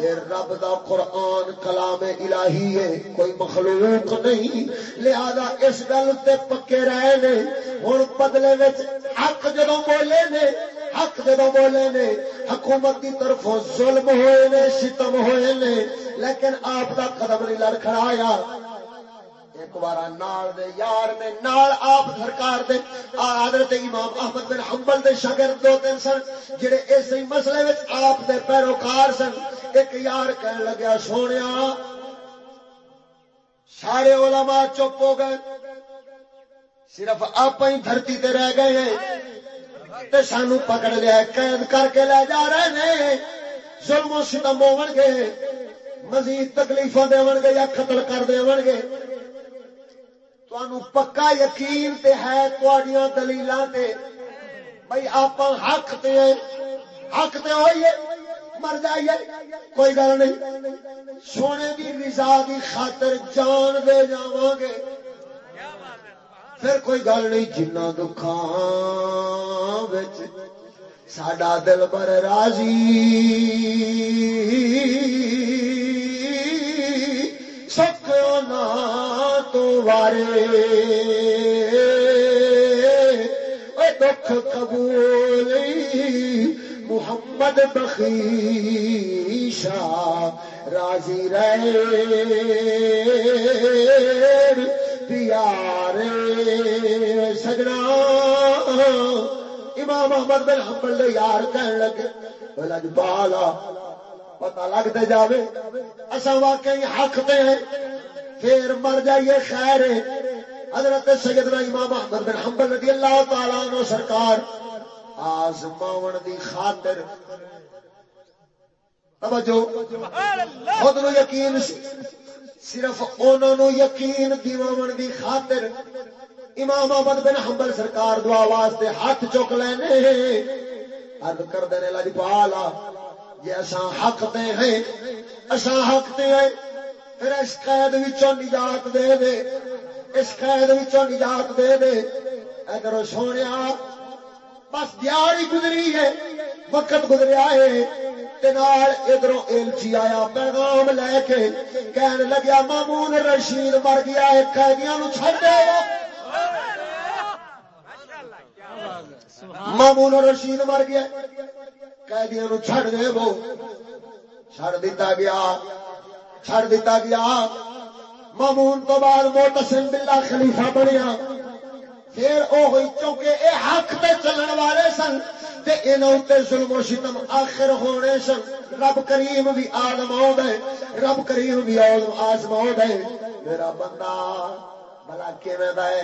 اے رب دا قرآن کلام الہی ہے، کوئی مخلوق نہیں، لہذا اس گل تے پکے رہے نے ہن بدلے وچ حق جدوں بولے نے، حق جدوں بولے نے، حکومت کی طرف ظلم ہوئے نے ستم ہوئے نے، لیکن آپ دا قدم نہیں لڑکھڑایا۔ ایک بار نال دے یار نے نال آپ سرکار دے حضرت امام احمد بن حنبل دے شاگرد دو تین سن، جڑے اس مسئلے وچ آپ دے پیروکار سن۔ ایک یار کہن لگیا، سونیا، سارے علماء چپ ہو گئے۔ صرف آپ ہی دھرتی تے رہ گئے ہیں۔ تے سانو پکڑ لیا قید کر کے لے جا رہے ہیں۔ ظلم و ستم ہون گے۔ مزید تکلیفاں دون گے یا قتل کر دون گے۔ پکا یقین تے ہے دلیل بھائی آپ حق تے حق تے ہوئیے مر جائیے۔ کوئی گل نہیں۔ سونے کی رضا کی خاطر جان دے جا گے۔ پھر کوئی گل نہیں جنا دکھان ساڈا دل بر راضی۔ سکو نا تو وارے دکھ قبول محمد بخیشا راضی رہے پیار سجنا امام محمد بن حنبل یار کہن لگے لگ بالا پتا لگتے جاوے۔ اصا واقعی حق دے پھر مر جائیے خیر حضرت سیدنا امام احمد بن حنبل رضی اللہ تعالی عنہ سرکار آزماون دی خاطر۔ توجہ۔ خود نو یقین صرف انہوں نے یقین دیواون دی خاطر امام احمد بن حنبل سرکار دعا واسطے ہاتھ چک لینے۔ عرض کر دینے لج پالا جی اصا حق دے ہیں اصا حق دے ہیں۔ پھر اس قید نجات دے دے۔ اس قید نجات دے دے۔ ادھر سونے بس دیاری گزری ہے وقت گزریا ہے۔ ادھر ایلچی آیا پیغام لے کے کہنے لگیا مامون رشید مر گیا ہے قیدیاں چھڑ دے مامون رشید مر گیا۔ قیدیاں چھڑ دے وہ۔ چھڑ دیتا گیا۔ چھڑ دیتا گیا۔ مامون تو بعد موتسم بلا خلیفہ بنیا۔ پھر وہ ہوئی کیونکہ اے حق پہ چلن والے سن تے انہوں ظلم و شتم آخر ہونے سن۔ رب کریم بھی آدم ہے۔ رب کریم بھی آدم آزما ہے۔ میرا بندہ بلا کیویں ہے؟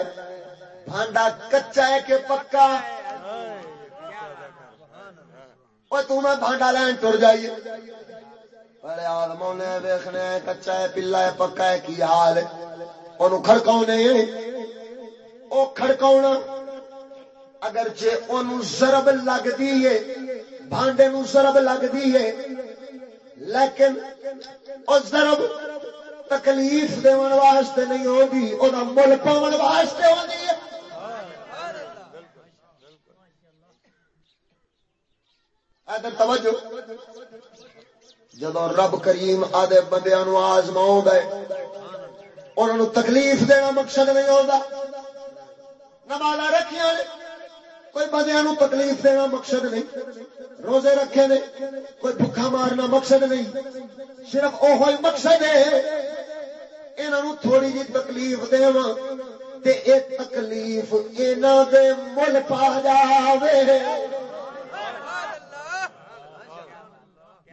بھانڈا کچا ہے کہ پکا؟ وہ تمہیں بھانڈا لین ٹر جائیے۔ بڑے آدموں نے ویخنے کچا ہے، پلا ہے، پکا ہے، کی حال وہ کھڑکا وہ کھڑکا اگر جے ان ضرب لگتی ہے بانڈے نو ضرب لگتی ہے، لیکن وہ ضرب تکلیف دون واسطے نہیں ہوگی وہ مل پاؤن واسطے ہوگی۔ ادھر توجہ۔ جدو رب کریم آدھے بندیا نو آزما ہے انہوں تکلیف دینا مقصد نہیں ہوتا۔ نمالا رکھیا کوئی بندیا نو تکلیف دینا مقصد نہیں۔ روزے رکھے نے، کوئی بھوکا مارنا مقصد نہیں۔ صرف وہ مقصد ہے انہوں تھوڑی جی تکلیف دے تکلیف انہوں دے مل پا جاوے۔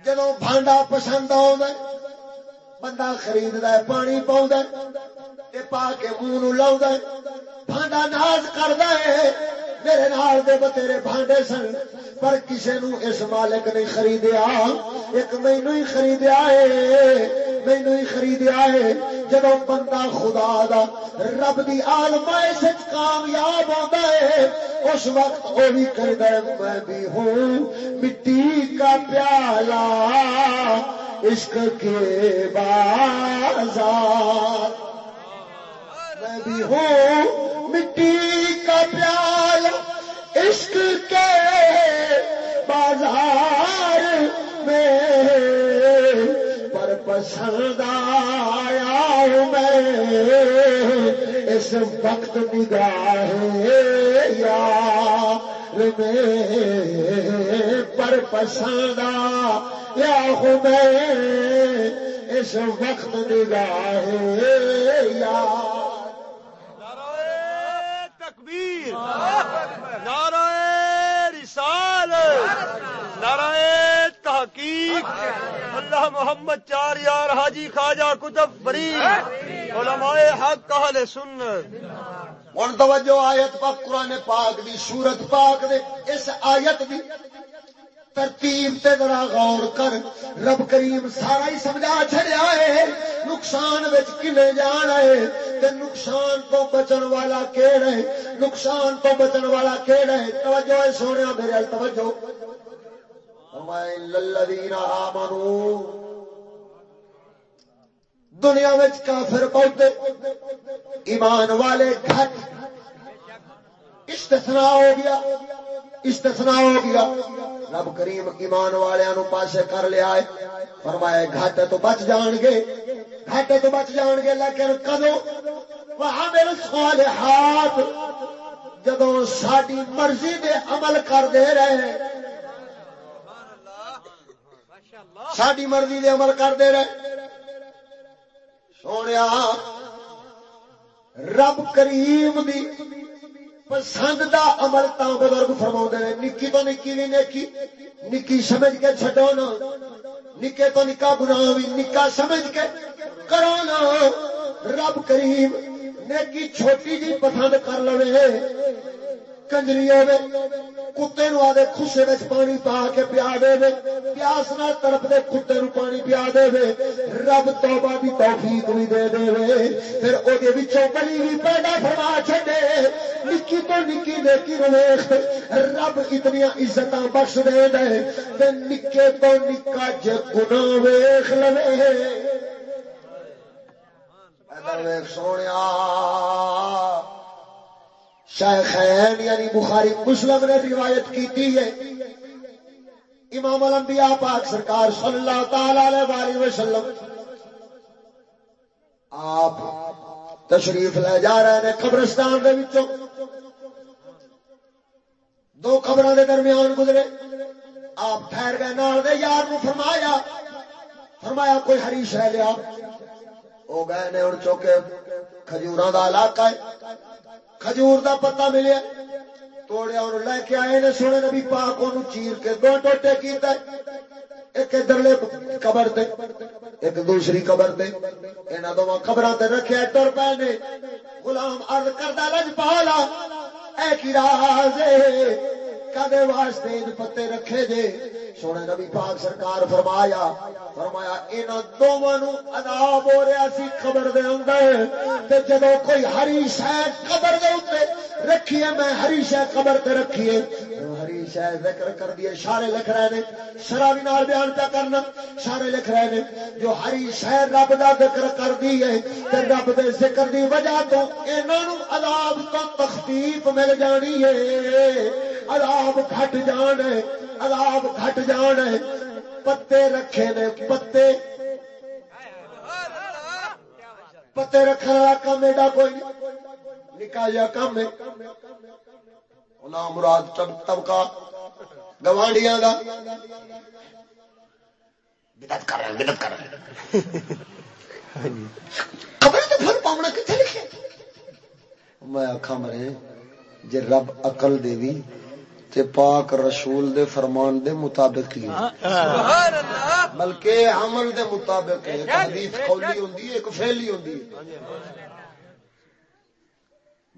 جدو بانڈا پسند آ بندہ خرید پانی پاؤں پا کے منہ لاؤں بانڈا ناز کرد میرے نال دے بانڈے سن، پر کسے نو اس مالک نے خریدیا۔ ایک مینو ہی خریدیا ہے مینو ہی خریدیا ہے۔ جب بندہ خدا دا رب دی آلمائش کامیاب ہوتا ہے، اس وقت وہ بھی کرد میں بھی ہوں، مٹی کا پیالہ، عشق کے بازار۔ میں بھی ہوں، مٹی کا پیالہ، عشق کے بازار۔ پسند آیا ہوں میں، اس وقت نگاہ یار میں پر پسند آیا ہوں میں، اس وقت نگاہ یار تکبیر، نعرہ رسال نعرہ تحقیق۔ اللہ محمد چار یار حاجی خواجہ کتب فرید علماء حق اہل سنت۔ ہوں توجہ آیت پاک، قرآن پاک دی، سورت پاک دے۔ اس آیت دی ترتیب تے ذرا غور کر۔ رب کریم سارا ہی سمجھا چڑیا ہے۔ نقصان کلے جان ہے؟ تے نقصان تو بچن والا کیڑا ہے؟ نقصان تو بچن والا کیڑا ہے؟ توجہ ہے سونے، میرے توجہ۔ الذین آمنو دنیا میں کافر بہتے ایمان والے گھٹ۔ استثناء ہو گیا، استثناء ہو گیا۔ رب کریم ایمان والوں پاسے کر لیا ہے۔ فرمایا گھاٹے تو بچ جان گے گھاٹے تو بچ جان گے، لیکن کدو میرے سوال ہاتھ جدو ساری مرضی دے عمل کر دے رہے ہیں ساری مرضی دے عمل کر دے رہے۔ سونے رب کریم دی پسند دا عمل تا بزرگ فرما نے۔ نکی تو نکی بھی نیکی نکی سمجھ کے چڈو نا نکے تو نکا گنا بھی نکا سمجھ کے کرو نا رب کریم نیکی چھوٹی جی پسند کر لو کنجری ہوے کتے نو آدھے خسے میں پانی پا کے پیا دے پیاس نہ طرف دے کتے نو پانی پیا دے رب توبہ دی توفیق بھی دے دے پھر وہ بڑی بھی پیدا فرما چھڈے نکی تو نکی نیکی ویخ رب اتنی عزت بخش دے دے نکے تو نکا ج گنا ویخ لوے سونے شیخین یعنی بخاری مسلم نے روایت کی ہے امام الانبیاء پاک سرکار صلی اللہ تعالی علیہ وسلم، آپ تشریف لے جا رہے ہیں قبرستان دے وچوں۔ دو قبروں دے درمیان گزرے۔ آپ ٹھہر گئے نال دے، یار نو فرمایا فرمایا کوئی ہری شہ لیا۔ وہ گئے نے ہوں چوکے کھجور کا علاقہ ہے۔ کھجور کا پتا ملیا۔ توڑیا اور لے کے آئے نے سونے نبی پاک ان چیر کے دو ٹوٹے کیتا ہے ایک ادھرلے قبر تے، ایک دوسری قبر تے۔ انہاں دونوں قبراں تے رکھیا ٹر پے نے غلام عرض کردا لج پالا اے کی راز کدے واسطے ان پتے رکھے جے؟ سونے نبی پاک سرکار فرمایا فرمایا، انہاں دوواں نو عذاب ہو رہا سی قبر دے اندر، تے جدوں کوئی ہری شے قبر دے اوتے رکھیے، میں ہری شے قبر تے رکھیے۔ ہری شے ذکر کر دیے، شارے لکھ رہے نے، شرابی نال بیان پہ کرنا۔ شارے لکھ رہے نے، جو ہری شے رب دا ذکر کر دیے تے رب دے ذکر دی وجہ تو انہاں نو عذاب تو تخفیف مل جانی ہے۔ عذاب گھٹ جان ہے، عذاب گھٹ جان پتے رکھے نے، پتے۔ پتے رکھنے والا کام ایڈا کوئی نکا جا کام ہے۔ مراد طبقہ گوانڈیاں کا بدت کر رہے بدت کر رہے خبر تو پاؤنا کتنے لکھے؟ میں آخا مرے جی رب اقل دے تے پاک رسول دے فرمان دے مطابق ہی۔ بلکہ عمل دے مطابق ایک حدیث قولی ہوندی ہے ایک فعلی ہوندی ہے۔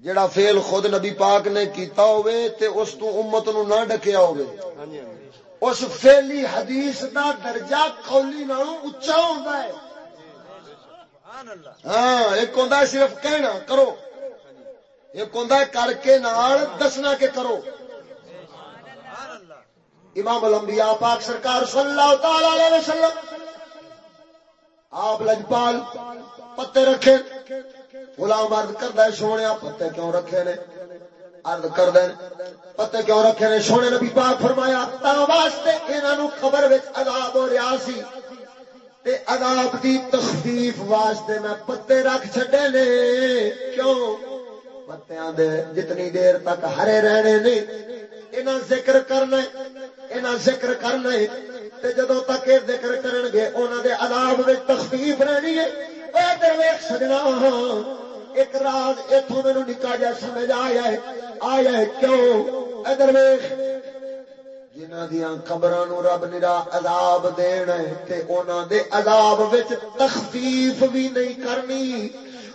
جڑا فعل خود نبی پاک نے کیتا ہوئے تے اس تو امت نو نہ ڈکیا ہوئے۔ اس فعلی حدیث دا درجہ قولی نالوں اونچا ہوندا ہے۔ ہاں ایک ہوندا ہے صرف کہنا کرو۔ ایک ہوندا ہے کر کے نال دسنا کہ کرو۔ امام الانبیاء پاک سرکار صلی اللہ تعالی علیہ وسلم، آپ لجپال پتے رکھے، غلام عرض کردا ہے، سونے پتے کیوں رکھے نے؟ عرض کر دین پتے کیوں رکھے نے؟ سونے نبی پاک فرمایا، تا واسطے انہاں نو قبر وچ عذاب ہو رہا سی تے عذاب دی تخفیف واسطے میں پتے رکھ چھڈے نے۔ کیوں؟ پتیاں دے جتنی دیر تک ہرے رہنے نے، انہاں ذکر کرنا انہاں ذکر کرنا تے جدوں تک یہ ذکر کرن گے انہاں دے عذاب وچ تخفیف رہنی ہے۔ اے درویش سجنا، ایک راز ایتھوں مینوں نکا جا، سمجھ آیا ہے آیا ہے، کیوں؟ اے درویش جنہ دیا قبر رب نرا عذاب دینا ہے تے انہاں دے عذاب وچ تخفیف بھی نہیں کرنی۔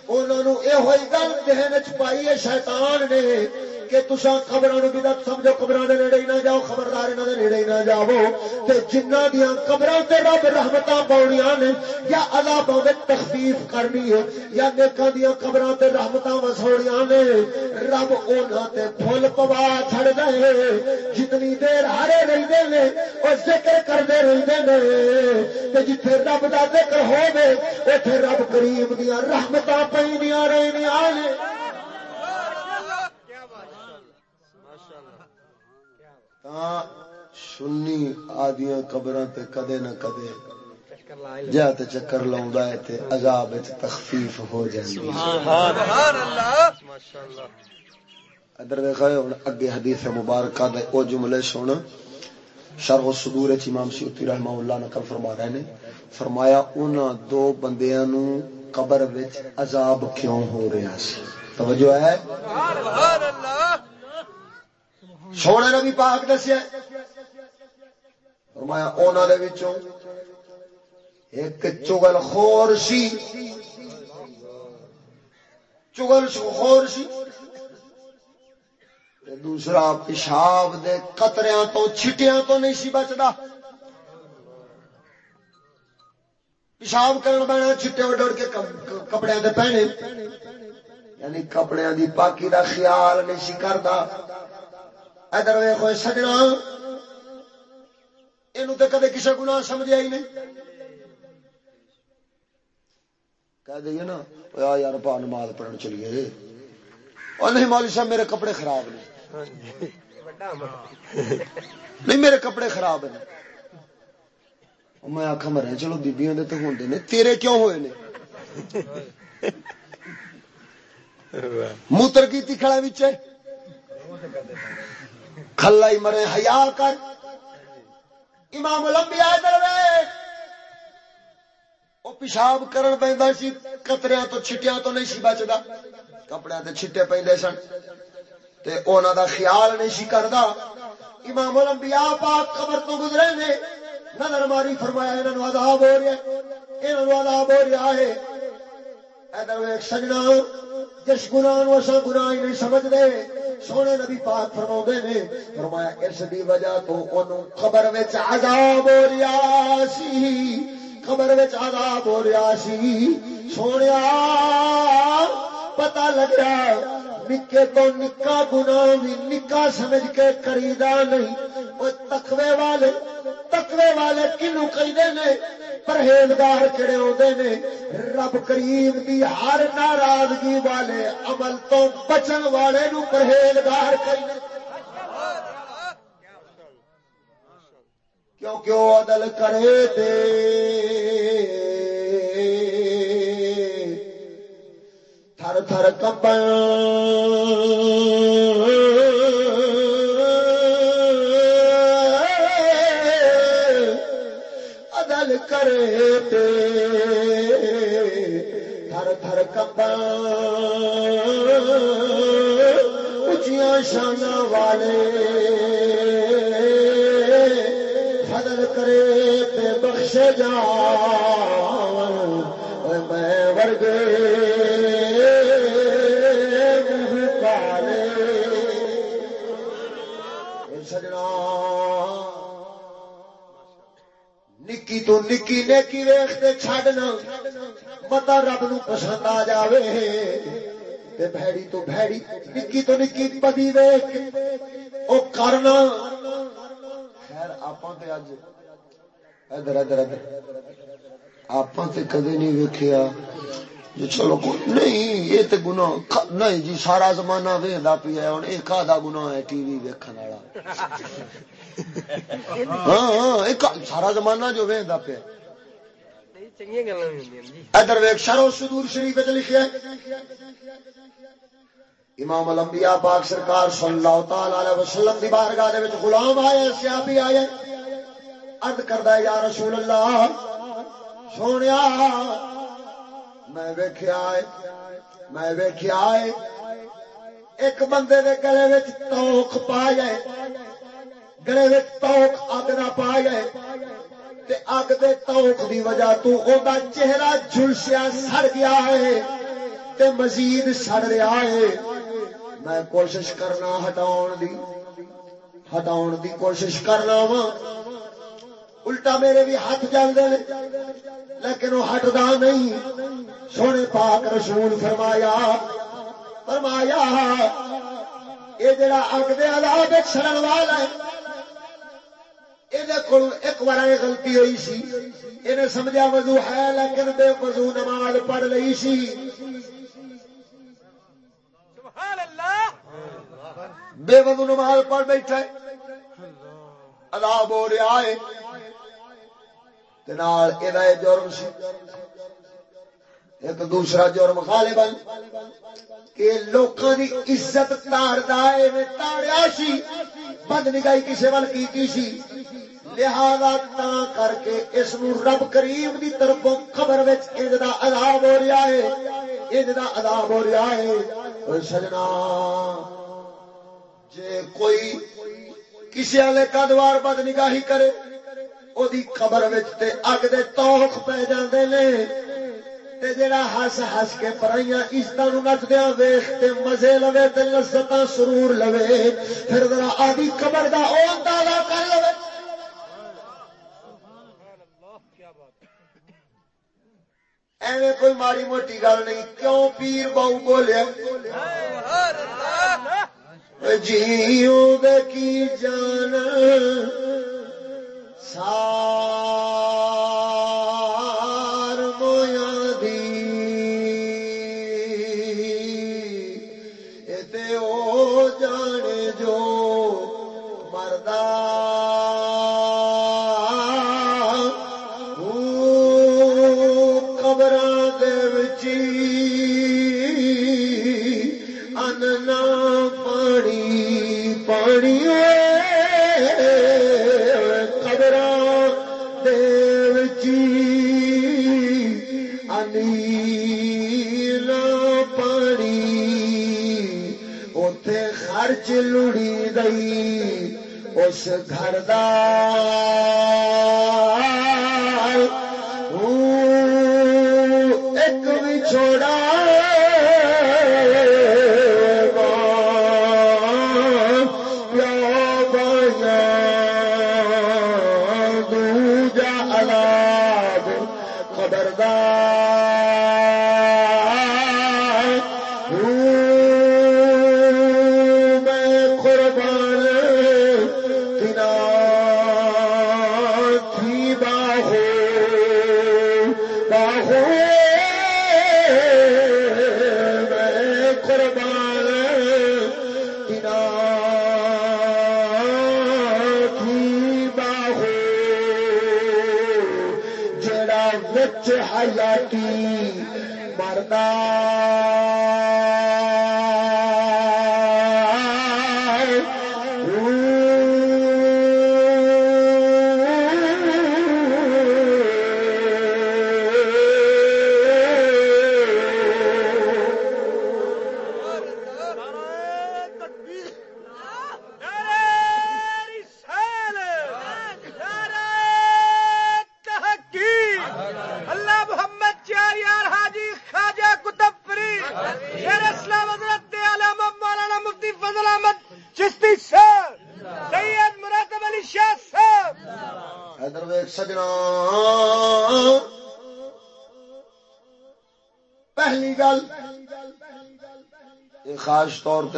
انہوں نے یہ ہوئی گل دہن چ پائی ہے، شیطان نے کہ تسا خبر بدت سمجھو خبر نیڑے ہی نہ جاؤ، خبردار یہاں نیڑے ہی نہ جاؤ۔ تے جنہ دیا قبر سے رب رحمت پاؤنیا نے، یا عذابوں میں تخفیف کرنی ہے، یا نیکاں دیا قبر سے رحمت وسوڑیاں نے، رب انہاں تے پھول پوا چھڑ دے جتنی دیر ہارے رہتے ہیں وہ ذکر کرتے رہتے ہیں تے جتھے رب دا ذکر ہوے اوتھے رب کریم دیا رحمت پہ رہنیاں نے۔ سنی کدے نہ کدے جا تے چکر لا عذاب تخفیف ہو ادھر اگے حدیث مبارکہ دے او جملے سن۔ شرح الصدور امام سیوطی رحمہ اللہ نقل فرما رہے نے۔ فرمایا انہاں دو بندیاں نو قبر وچ عذاب کیوں ہو رہا سی؟ توجہ ہے؟ سبحان اللہ۔ سونے نبی پاک دسیا فرمایا انہوں دے وچوں ایک چگل خور سی۔ چگل خور سی۔ دوسرا پیشاب دے قطریاں تو چھٹیاں تو نہیں سی بچتا پیشاب کرن بنا چھٹے اڈ کے کپڑے دے پہنے۔ یعنی کپڑے دی پاکی دا خیال نہیں سی کرتا ادھر ویخو سجنا۔ یہ کدے کسی گنا سمجھا ہی نہیں۔ کہہ دئیے نا یار پا نماز پڑھن چلیے۔ اور نہیں مولوی صاحب میرے کپڑے خراب نے۔ نہیں میرے کپڑے خراب ہیں میں آخا مرے چلو بیبیاں تو ہوں نے۔ تیرے کیوں ہوئے نے؟ موتر کی کھڑا بچے کھلا ہی مرے حیا کر۔ امام الانبیاء دروے وہ پیشاب کرن پہ سی کتریا تو چھٹیاں تو نہیں سی بچتا کپڑے تے چھٹے پہ سن۔ تے اونا دا خیال نہیں سی کردا۔ امام الانبیاء پاک قبر تو گزرے نے۔ نظر ماری فرمایا، انہاں نو عذاب ہو رہا ہے۔ انہاں نو عذاب ہو رہا ہے۔ ادھر ایک سجنا، جس گناہ نو اساں گناہ ہی نہیں سمجھدے، سونے نبی پاک فرماؤندے نے، فرمایا اس دی وجہ تو اونوں خبر وچ عذاب ہو رہا سی۔ خبر وچ عذاب ہو رہا سی۔ سونیا، پتہ لگ رہا نکے تو نکا گنا بھی نکا سمجھ کے کریدا نہیں۔ وہ تقوی والے تقوی والے کنو کہتے نے؟ پرہیزگار کہڑے ہوتے نے؟ رب کریم دی ہر ناراضگی والے، عمل تو بچن والے نو پرہیزگار کہتے کیونکہ وہ عدل کرے دے؟ تھر تھر کب ادل کرے تھر تھر کب اچیا شان والے۔ فضل کرے تے بخش جا میں ورگے۔ نکی تو نکی نیکی ویخ ویختے چھڈنا، متا رب نو پسند آ جاوے۔ تے بھڑی تو بھڑی نکی تو نکی پدی ویخ او کرنا۔ خیر، آپاں تے اج ادھر ادھر ادھر۔ آپاں تے کدے نہیں ویکھیا۔ جی چلو نہیں یہ تو گنا نہیں جی سارا زمانہ وہدا پیا ہوں یہ کا گنا ہے ٹی وی ویکن والا۔ ہاں ہاں سارا زمانہ جو وہدا پیا ویک شرو سدور شریف امام الانبیاء پاک سرکار صلی اللہ تعالی وسلم دی بارگاہ دے وچ غلام آئے سیابی آئے۔ عرض کردا یا رسول اللہ سونیا میں ویخیا میں ویخیا ایک بندے دے گلے وچ توک پا جائے گلے وچ توک اگ نہ پا جائے تے اگ دے توک دی وجہ تو او دا چہرہ جھلسیا سڑ گیا ہے، تے مزید سڑ رہا ہے۔ میں کوشش کرنا ہٹاؤن دی ہٹاؤن دی کوشش کرنا وا ہاں۔ الٹا میرے بھی ہاتھ جلتے لیکن وہ ہٹتا نہیں۔ سونے پاک رسول فرمایا فرمایا، یہ جڑا اگ دے عذاب سڑن والا ہے ایک بار یہ غلطی ہوئی سی یہ سمجھا وضو ہے، لیکن بے وضو نماز پڑھ لی سی۔ سبحان اللہ بے وضو نماز پڑھ بیٹھا ہے، عذاب ہو رہا ہے۔ جرم سی۔ ایک دوسرا جرم غالباً کہ لوکاں دی عزت تاردا اے میں تاڑیا سی بد نگاہی کسی وال کی سی۔ لہذا تا کر کے اس نو رب کریم دی طرف خبر دا عذاب ہو رہا ہے۔ اج دا عذاب ہو رہا ہے۔ سجنا، جے کوئی کسی والے کدوار بد نگاہی کرے، او دی قبر اگ دے توخ پہ جاندے نے۔ جڑا ہس ہس کے پرائیاں عزت نچدیا ویخ مزے لوے لذت سرور لوے، پھر ذرا آدھی قبر دا او اندازہ کر لو ایویں کوئی ماڑی موٹی گل نہیں، کیوں پیر بہو بولیا؟ جیو دے کی جان سار لڑی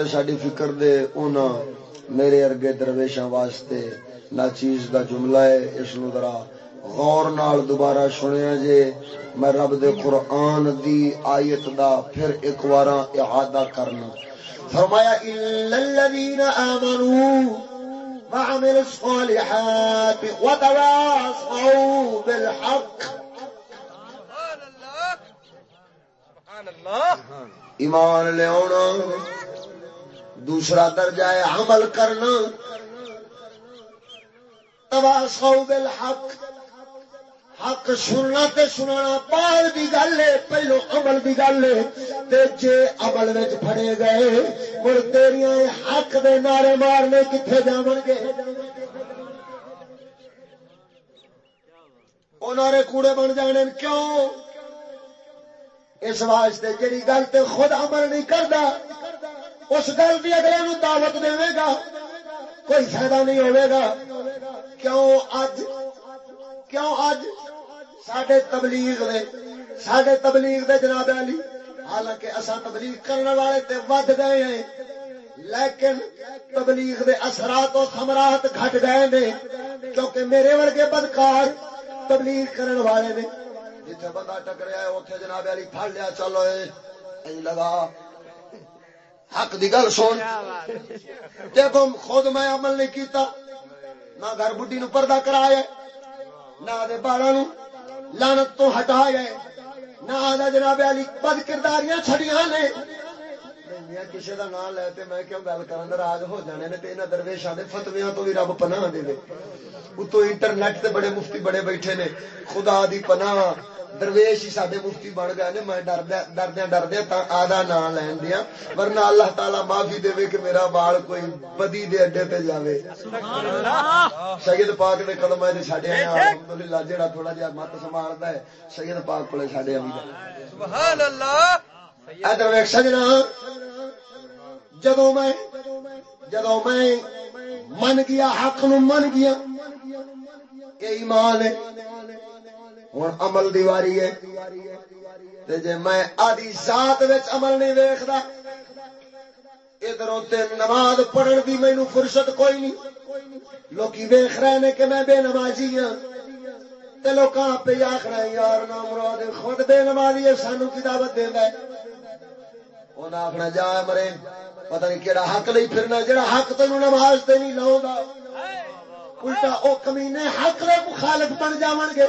تے ساری فکر دے اونا میرے ارگے درویشاں واسطے نہ چیز دا جملہ ہے اس نو ذرا غور نال دوبارہ سنیا جے۔ میں رب دے قرآن دی آیت دا پھر ایک بارا اعادہ کرنا۔ فرمایا الا الذين امنوا وعملوا الصالحات وتواصوا بالحق. ایمان لے دوسرا درجہ ہے عمل کرنا۔ تباسو بالحق۔ حق سننا تے سننا بعد بھی گل ہے، پہلو عمل بھی گل ہے۔ تے جے عمل وچ پھڑے گئے، مڑ تیریاں حق دے نعرے مارنے کتنے جاون گے؟ او نعرے کوڑے بن جانے کیوں؟ اس واسطے جڑی گل تے خود عمل نہیں کردا اس گل کی اگلے نو دعوت دے گا، کوئی فائدہ نہیں ہوئے گا۔ کیوں اج کیوں اج سڈے تبلیغ دے سڈے تبلیغ دے جناب علی۔ حالانکہ اصا تبلیغ کرنے والے تے ود گئے ہیں، لیکن تبلیغ دے اثرات و ثمرات گھٹ گئے نے۔ کیونکہ میرے ورگے بدکار تبلیغ کرنے والے نے۔ جتنے بندہ ٹکریا ہے اتنے جناب علی پھڑ لیا چلو لگا حق دی گل سن۔ دیکھو خود میں عمل نہیں کیتا نہ گھر بڈی نو پردہ کرایا نہ دے بالا نو لانت تو ہٹایا نہ آدھا جناب علی بد کرداریاں چھڑیاں نے۔ کسی کا نام لے تے میں کیوں گل کر ناراض ہو جانے نے انہاں درویشاں دے فتویاں تو بھی رب پناہ دے دے اتو انٹرنیٹ تے بڑے مفتی بڑے بیٹھے نے خدا دی پناہ درویش ہی سارے مفتی بن گئے نے میں ڈردیا ڈردیا آدھا نام لین دیا ورنہ اللہ تعالی معافی دے کہ میرا بال کوئی بدی دے اڈے تے جاوے سید پاک نے قدم ہے ساڈے الحمدللہ جڑا تھوڑا جہا مت سنبھالتا ہے سید پاک کو ساڈے سبحان اللہ ادھر ویک سجنا جدو میں جدو میں من گیا، حق نو من گیا ایمان ہے۔ ہوں عمل دیواری ہے۔ جی میں آدھی ذات عمل نہیں ویکتا ادھر نماز پڑھن دی مینو فرصت کوئی نہیں۔ لوگ ویخ رہے ہیں کہ میں بے نمازی ہاں۔ لوگ آپ آخر یار نام مراد خود بے نمازی ہے سانو کی دعوت دینا انہیں آخنا جا مرے، پتہ نہیں کہڑا حق نہیں پھرنا جڑا حق تین نماز تے نہیں لاؤ الٹا او کمینے حق دے مخالف بن جاون گے۔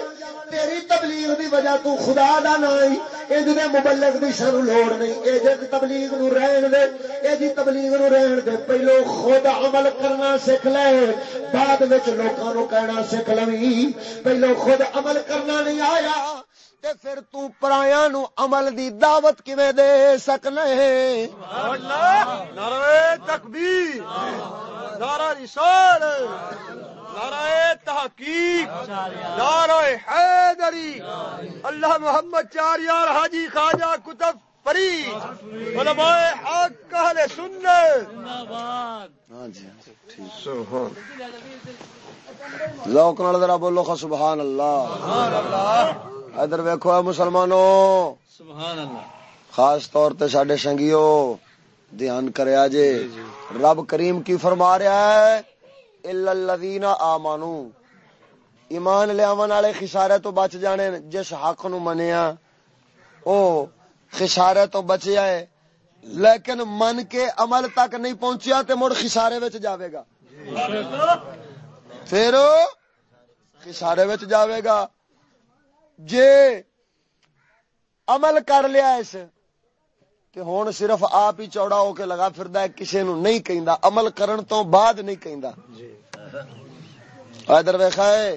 تیری تبلیغ دی وجہ تو خدا دا نہ ہی اے دے مبلغ دی سر لوڑ نہیں۔ اے جے تبلیغ نو رہن دے، اے دی تبلیغ نو رہن دے، پہلو خود عمل کرنا سکھ لے۔ بعد وچ لوکاں نو کہنا سکھ لویں پہلو خود عمل کرنا نہیں آیا۔ تے پھر تو پرایا نو عمل دی دعوت کیویں دے سکنے نعرہ تکبیر نعرہ رسالت نعرہ تحقیق نعرہ حیدری اللہ محمد چار یار حاجی خواجہ کتب فرید علماء حق اہل سنت۔ ہاں جی لوک نال ذرا بولو خ سبحان اللہ۔ ادھر ویکھو مسلمانوں سبحان اللہ خاص طور تے ساڈے سنگیو دھیان کریا جے۔ جی، جی۔ رب کریم کی فرما رہا ہے الذین آمنو ایمان لیاون والے خسارے تو بچ جانے جس حق نو منیا۔ او خسارے تو بچیا ہے لیکن من کے عمل تک نہیں پہنچیا تے مڑ خسارے وچ جاوے گا۔ پھر خسارے وچ جاوے گا۔ جے عمل کر لیا اس کہ ہوں صرف آپ ہی چوڑا ہو کے لگا فرد ہے کسی نو نہیں کہندا عمل کرن تو بعد نہیں کہندا۔ جی۔ ادھر ویخا ہے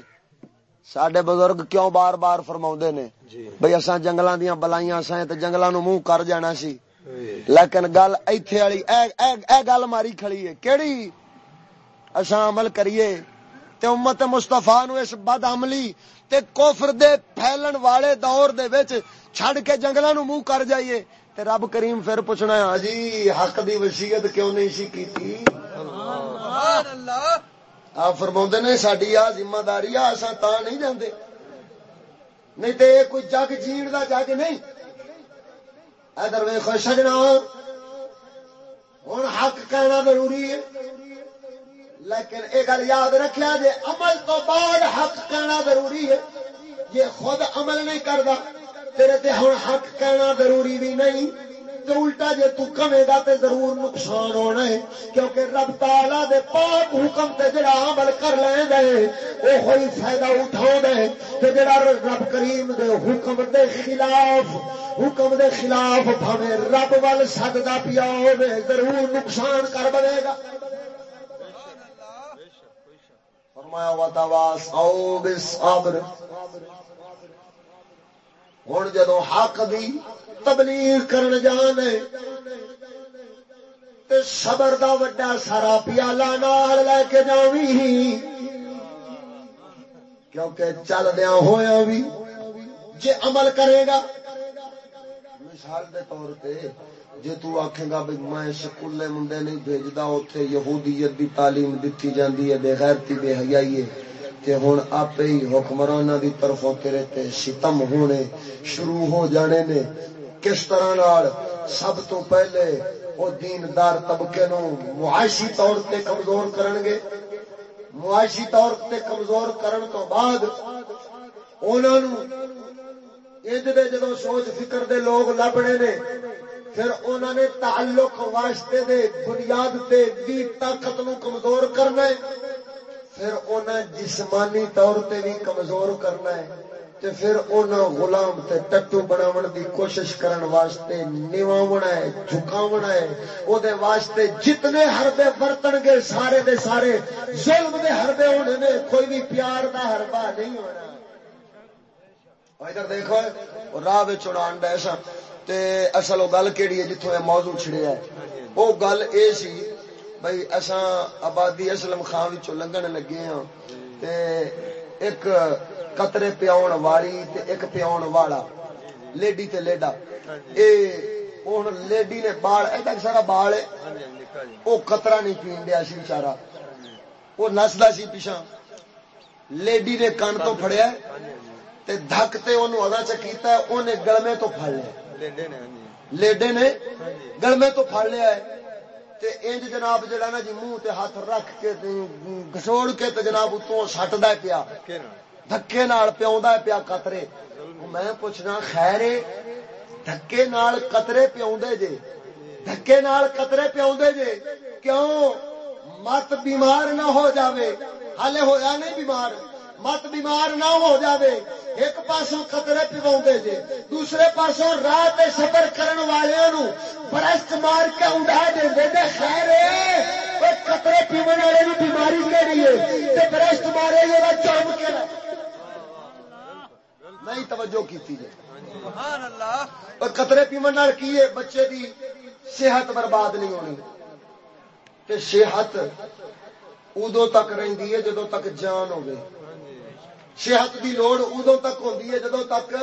سڈے بزرگ کیوں بار بار فرما نے؟ جی۔ بھائی اصا جنگل دیا بلائیاں سا جنگل نو منہ کر جانا سی۔ لیکن گل ایتھے والی اے گل ماری کھڑی ہے کیڑی؟ اصا عمل کریے۔ تے امت مستفا نو اس بد عملی تے کوفر دے پھیلن والے دور دے وچ چھڑ کے جنگلاں نو منہ کر جائیے تے رب کریم پھر پوچھنا ہے جی حق دی وصیت کیوں نہیں سی کیتی؟ سبحان اللہ آپ فرما نے ساری آ ذمہ داری آ آسان تا نہیں جاندے۔ نہیں تو یہ کوئی جگ جیڑ دا جگ نہیں۔ ادھر وے خوش سجنا ہوں حق کہنا ضروری ہے۔ لیکن یہ گل یاد رکھا جی عمل تو بعد حق کہنا ضروری ہے۔ یہ خود عمل نہیں کرتا تیرے تے ہوں حق کہنا ضروری بھی نہیں۔ الٹا جے تو کمے گا تے ضرور نقصان ہونا ہے۔ کیونکہ رب تعالی دے پاک حکم تے جڑا عمل کر لیں گے او ہوئی فائدہ اٹھاؤ دے کہ جڑا رب کریم دے حکم دے خلاف، حکم دے خلاف بھاوے رب ول سددا پیا ہوے ضرور نقصان کر بنے گا۔ فرمایا وتواس بالصبر۔ ہوں جدو حق دی تبلیغ کرن جانے، تے صبر دا وڈا سارا پیالہ نال لے کے جاوی کیونکہ چل دیا ہوا بھی جے عمل کرے گا، مثال دے طور پہ جے تو آکھے گا بھائی میں سکولے منڈے نہیں بھیجدا، اوتھے یہودیت دی تعلیم دتی جاندی ہے، بے غیرتی، بے حیائی ہے تے ہن آپ ہی حکمراناں دی طرفوں تیرے تے ستم ہونے، شروع ہو جانے نے۔ کس طرح نال؟ سب تو پہلے وہ دیندار طبقے نو معاشی طور تے کمزور کرن گے۔ معاشی طور تے کمزور کرن تو بعد انہاں نو، انج دے جدوں سوچ فکر دے لوگ لبنے نے پھر انہوں نے تعلق واسطے دے بنیاد تے دی طاقت نو کمزور کرنا ہے۔ پھر انہیں جسمانی طور تے بھی کمزور کرنا ہے۔ تے پھر انہاں غلام تے ٹٹو بناون دی کوشش کرن واسطے نیواونا ہے، جھکاونا ہے۔ او دے واسطے جتنے حربے ورتن گے سارے دے سارے، ظلم دے حربے ہونے نے کوئی بھی پیار دا حربہ نہیں ہونا۔ ادھر دیکھو، راہ چڑان ڈے سن تے اصل وہ گل کہڑی ہے جتوں یہ موضوع چھڑیا ہے۔ وہ گل یہ سی بھائی اصا آبادی اسلم خان لنگن لگے ہاں۔ تے ایک قطرے پیاؤن والی تے ایک پیاؤن والا۔ لیڈی تے لیڈا۔ اے ہوں لیڈی نے بال ایڈا سارا بال ہے وہ قطرہ نہیں پین دیا سی بچارا۔ وہ نسدا سی پیچھا لیڈی نے کن تو فڑیا تے دھک تے انہوں ادا چکیتا ہے انہیں گلمے تو پھڑ لیا لیڈے نے گلمے تو پھڑ لیا ہے۔ تے انج جناب جڑا نا جی منہ تے ہاتھ رکھ کے گسوڑ کے تے جناب اتوں سٹدا پیا۔ دھکے نال۔ پیاوندا پیا قطرے۔ میں پوچھنا خیر دھکے نال قطرے پیاوندے جے۔ دھکے نال قطرے پیاوندے جے۔ کیوں؟ مت بیمار نہ ہو جاوے۔ ہالے ہویا نہیں بیمار۔ مت بیمار نہ ہو جاوے ایک پاسوں قطرے پیوا جے دوسرے پاسوں راہ سفر کرن والوں برشت مار کے اڈا دے دے خیر قطرے پیو والے بیماری کہڑی ہے برشت مارے گا چوم کے نہیں توجہ کی قطرے پیو کی ہے بچے دی صحت برباد نہیں ہونی تے صحت ادو تک رہی ہے جدو تک جان ہوگی صحت کی لوڑ ادو تک ہوتی ہے جدو تک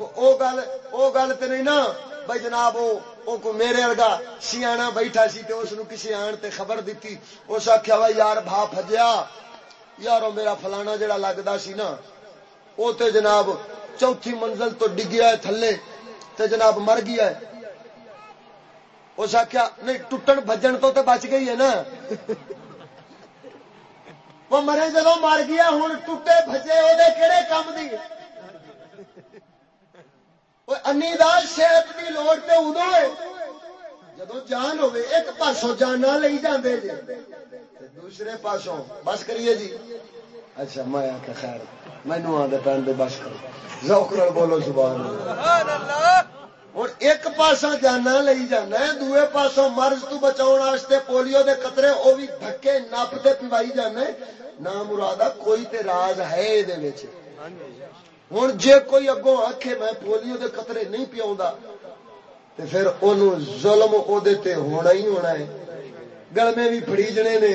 وہ گل او گل تو نہیں نا بھائی جناب وہ میرے ورگا سیاح بیٹھا سی تے اس نو کسی آن تے خبر دیتی اس آخیا بھائی یار بھا فجیا یار میرا فلانا جڑا لگتا سی نا وہ تے جناب چوتھی منزل تو ڈگیا ہے تھلے تے جناب مر گیا ہے اس آخیا نہیں ٹوٹن بجن تو تے بچ گئی ہے نا وہ مرے جدو مر گیا ہوں ٹوٹے بجے وہ کہڑے کام دی؟ انی دار صحت کی لوڑ تو ادو ہے۔ جدو جان ہوے ایک پاسوں جانا لے جاندے جی دوسرے پاسوں، بس کریے جی۔ اچھا میں آ خیر مینو آدھے پہن دے بس کرو۔ ذوق بولو سبحان اللہ۔ ہوں ایک پاسا جانا لے جانا ہے، دوے پاسوں مرض تو بچاؤ واسطے پولیو دے قطرے وہ بھی دھکے، نپ تے پیوائی جانا نہ مرادہ کوئی تے راز ہے یہ ہوں جے کوئی اگوں آخے میں پولیو دے قطرے نہیں پیاؤں تے پھر انہوں ظلم او دے تے ہونا ہی ہونا ہے۔ گلمے بھی فڑیجنے نے،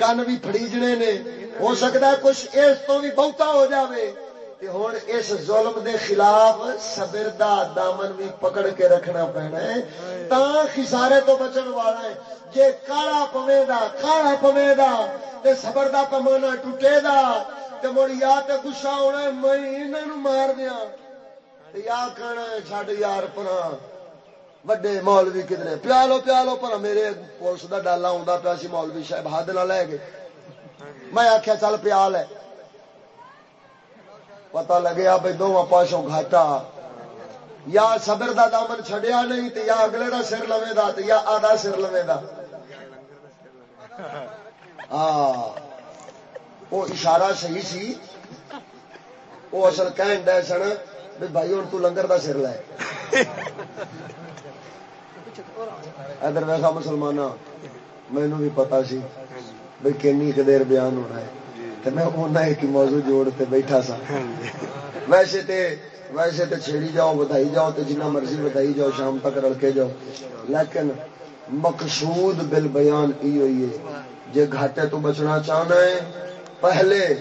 کن بھی فڑیجنے نے، ہو سکتا ہے کچھ اس تو بھی بہتا ہو جاوے۔ ہوں اس ظلم دے خلاف صبر دا دامن بھی پکڑ کے رکھنا پینا ہے۔ تا خسارے تو بچن والا ہے۔ جے کالا پوے دا، کالا پوے دا، تے صبر دا پمانا ٹوٹے دا، تے مڑ یا تے گسا ہونا ہے، میں انہاں مار دیا یا کہنا چھڈ یار پرا وڈے مولوی کدنے پیالو پیالو پر میرے پولیس دا ڈالا ہوندا پیا سی، مولوی صاحب حد نہ لے گئے۔ میں آخیا چل پیال ہے۔ پتا لگیا بھائی دونوں پاسوں گھاٹا۔ یا صبر دا دامن چھڈیا نہیں تو یا اگلے دا سر لوے دا یا آدھا سر لوے دا۔ ہاں۔ وہ اشارہ صحیح سی۔ وہ اصل کہن سن بھی بھائی ہوں تو لنگر دا سر لے۔ ادھر ویسا مسلمان مینو بھی پتا سی بھائی کنی دیر بیان ہونا ہے۔ میں ایک موضوع جوڑ تے بیٹھا سا۔ ویسے تے ویسے تے چھیڑی جاؤ بدائی جاؤ تے جنہ مرضی بدائی جاؤ شام تک رڑکے جاؤ۔ لیکن مقصود بل بیان ای ہوئی ہے۔ جے گھاٹے تو بچنا چاہنا ہے پہلے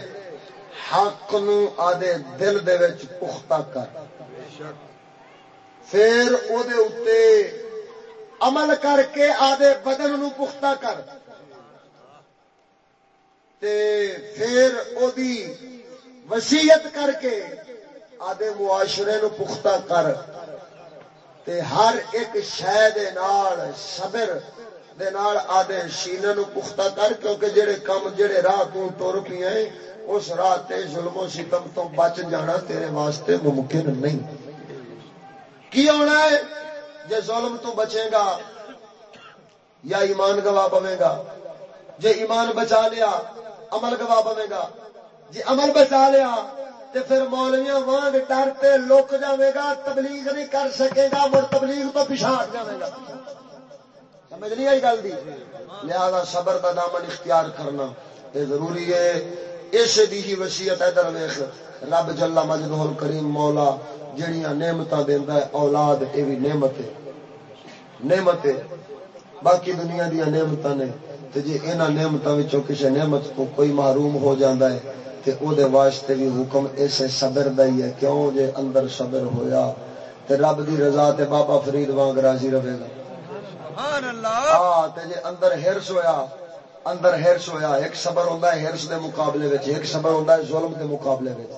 حق نو آدھے دل دے وچ پختہ کر۔ پھر او دے اتے عمل کر کے آدھے بدن نو پختہ کر۔ تے پھر او دی وسیعت کر کے آدھے معاشرے نو پختہ کر تے ہر ایک شہ دے نال، صبر دے نال آدھے سینے نو پختہ کر کیونکہ جڑے کم، جڑے راہ تو ٹر پی ہیں، اس راہ تے ظلم و ستم تو بچ جانا تیرے واسطے ممکن نہیں۔ کی ہونا ہے؟ جے ظلم تو بچے گا یا ایمان گواہ بنے گا۔ جے ایمان بچا لیا عمل گوا پوے گا۔ جی عمل بچا لیا تو پھر مولویاں وانگ ڈرتے لک جائے گا، تبلیغ نہیں کر سکے گا مر تبلیغ تو پچھاڑ جائے گا۔ سمجھ نہیں آئی گل دی؟ لہذا صبر کا دامن اختیار کرنا یہ ضروری ہے۔ اسے دی ہی وصیت ادھر ویکھ رب جلا مجدہ الکریم مولا، جڑیاں نعمتاں دیندا ہے، اولاد اے وی نعمت ہے۔ نعمت ہے۔ باقی دنیا دیا نعمتاں نے تے جے انہاں نعمتاں وچوں کسے نعمت کو کوئی محروم ہو جاندا ہے تے او دے واسطے بھی حکم ایسے صبر دا ہی ہے۔ کیوں جے اندر صبر ہویا؟ تے رب دی رضا تے بابا فرید وانگ راضی رہے گا۔ سبحان اللہ! ہاں تے جے اندر ہرس ہویا اندر ہرس ہویا ایک صبر ہوندا ہے ہرس دے مقابلے وچ ایک صبر ہوندا ہے ظلم دے مقابلے وچ۔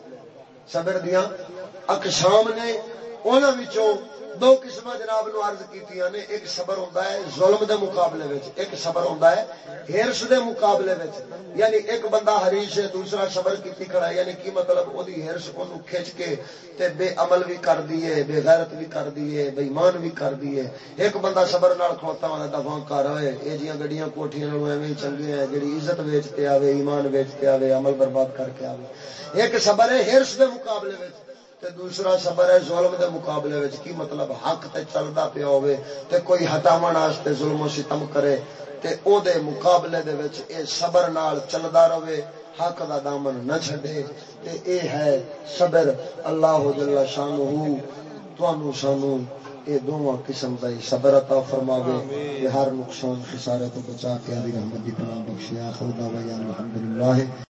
صبر دیاں اقسام نے انہاں وچوں دو قسم جناب نو عرض کی نے، ایک صبر ہوتا ہے ظلم دے مقابلے وچ، ایک صبر ہوتا ہے ہرس دے مقابلے وچ۔ یعنی ایک بندہ ہریش ہے، دوسرا صبر کیتی کھڑا یعنی کی مطلب او ہرس اونوں کھچ کے تے بے عمل بھی کر دیے بے غیرت بھی کر دیے بے ایمان بھی کر دیے ایک بندہ صبر نال کھوتا والا دفاع کر ہوئے اے جیاں گڈیاں کوٹھیاں نوں ایویں چنگے ہیں جڑی عزت ویچتے آوے، ایمان ویچتے آوے، عمل برباد کر کے آوے۔ ایک صبر ہے ہرس دے مقابلے وچ۔ تے دوسرا صبر ہے ظلم دے مقابلے وچ کی مطلب؟ حق تے چلدا پیا ہوے تے کوئی ہٹاون واسطے ظلم و ستم کرے تے او دے مقابلے دے وچ اے صبر نال چلدا رہے حق دا دامن نہ چھڈے۔ تے اے ہے صبر۔ اللہ جل شانہ تانوں سانوں اے دوواں قسم دا صبر عطا فرماوے کہ ہر نقصان خسارے تو بچا کے رحمت دی پناہ بخشے آخر دعوانا الحمدللہ۔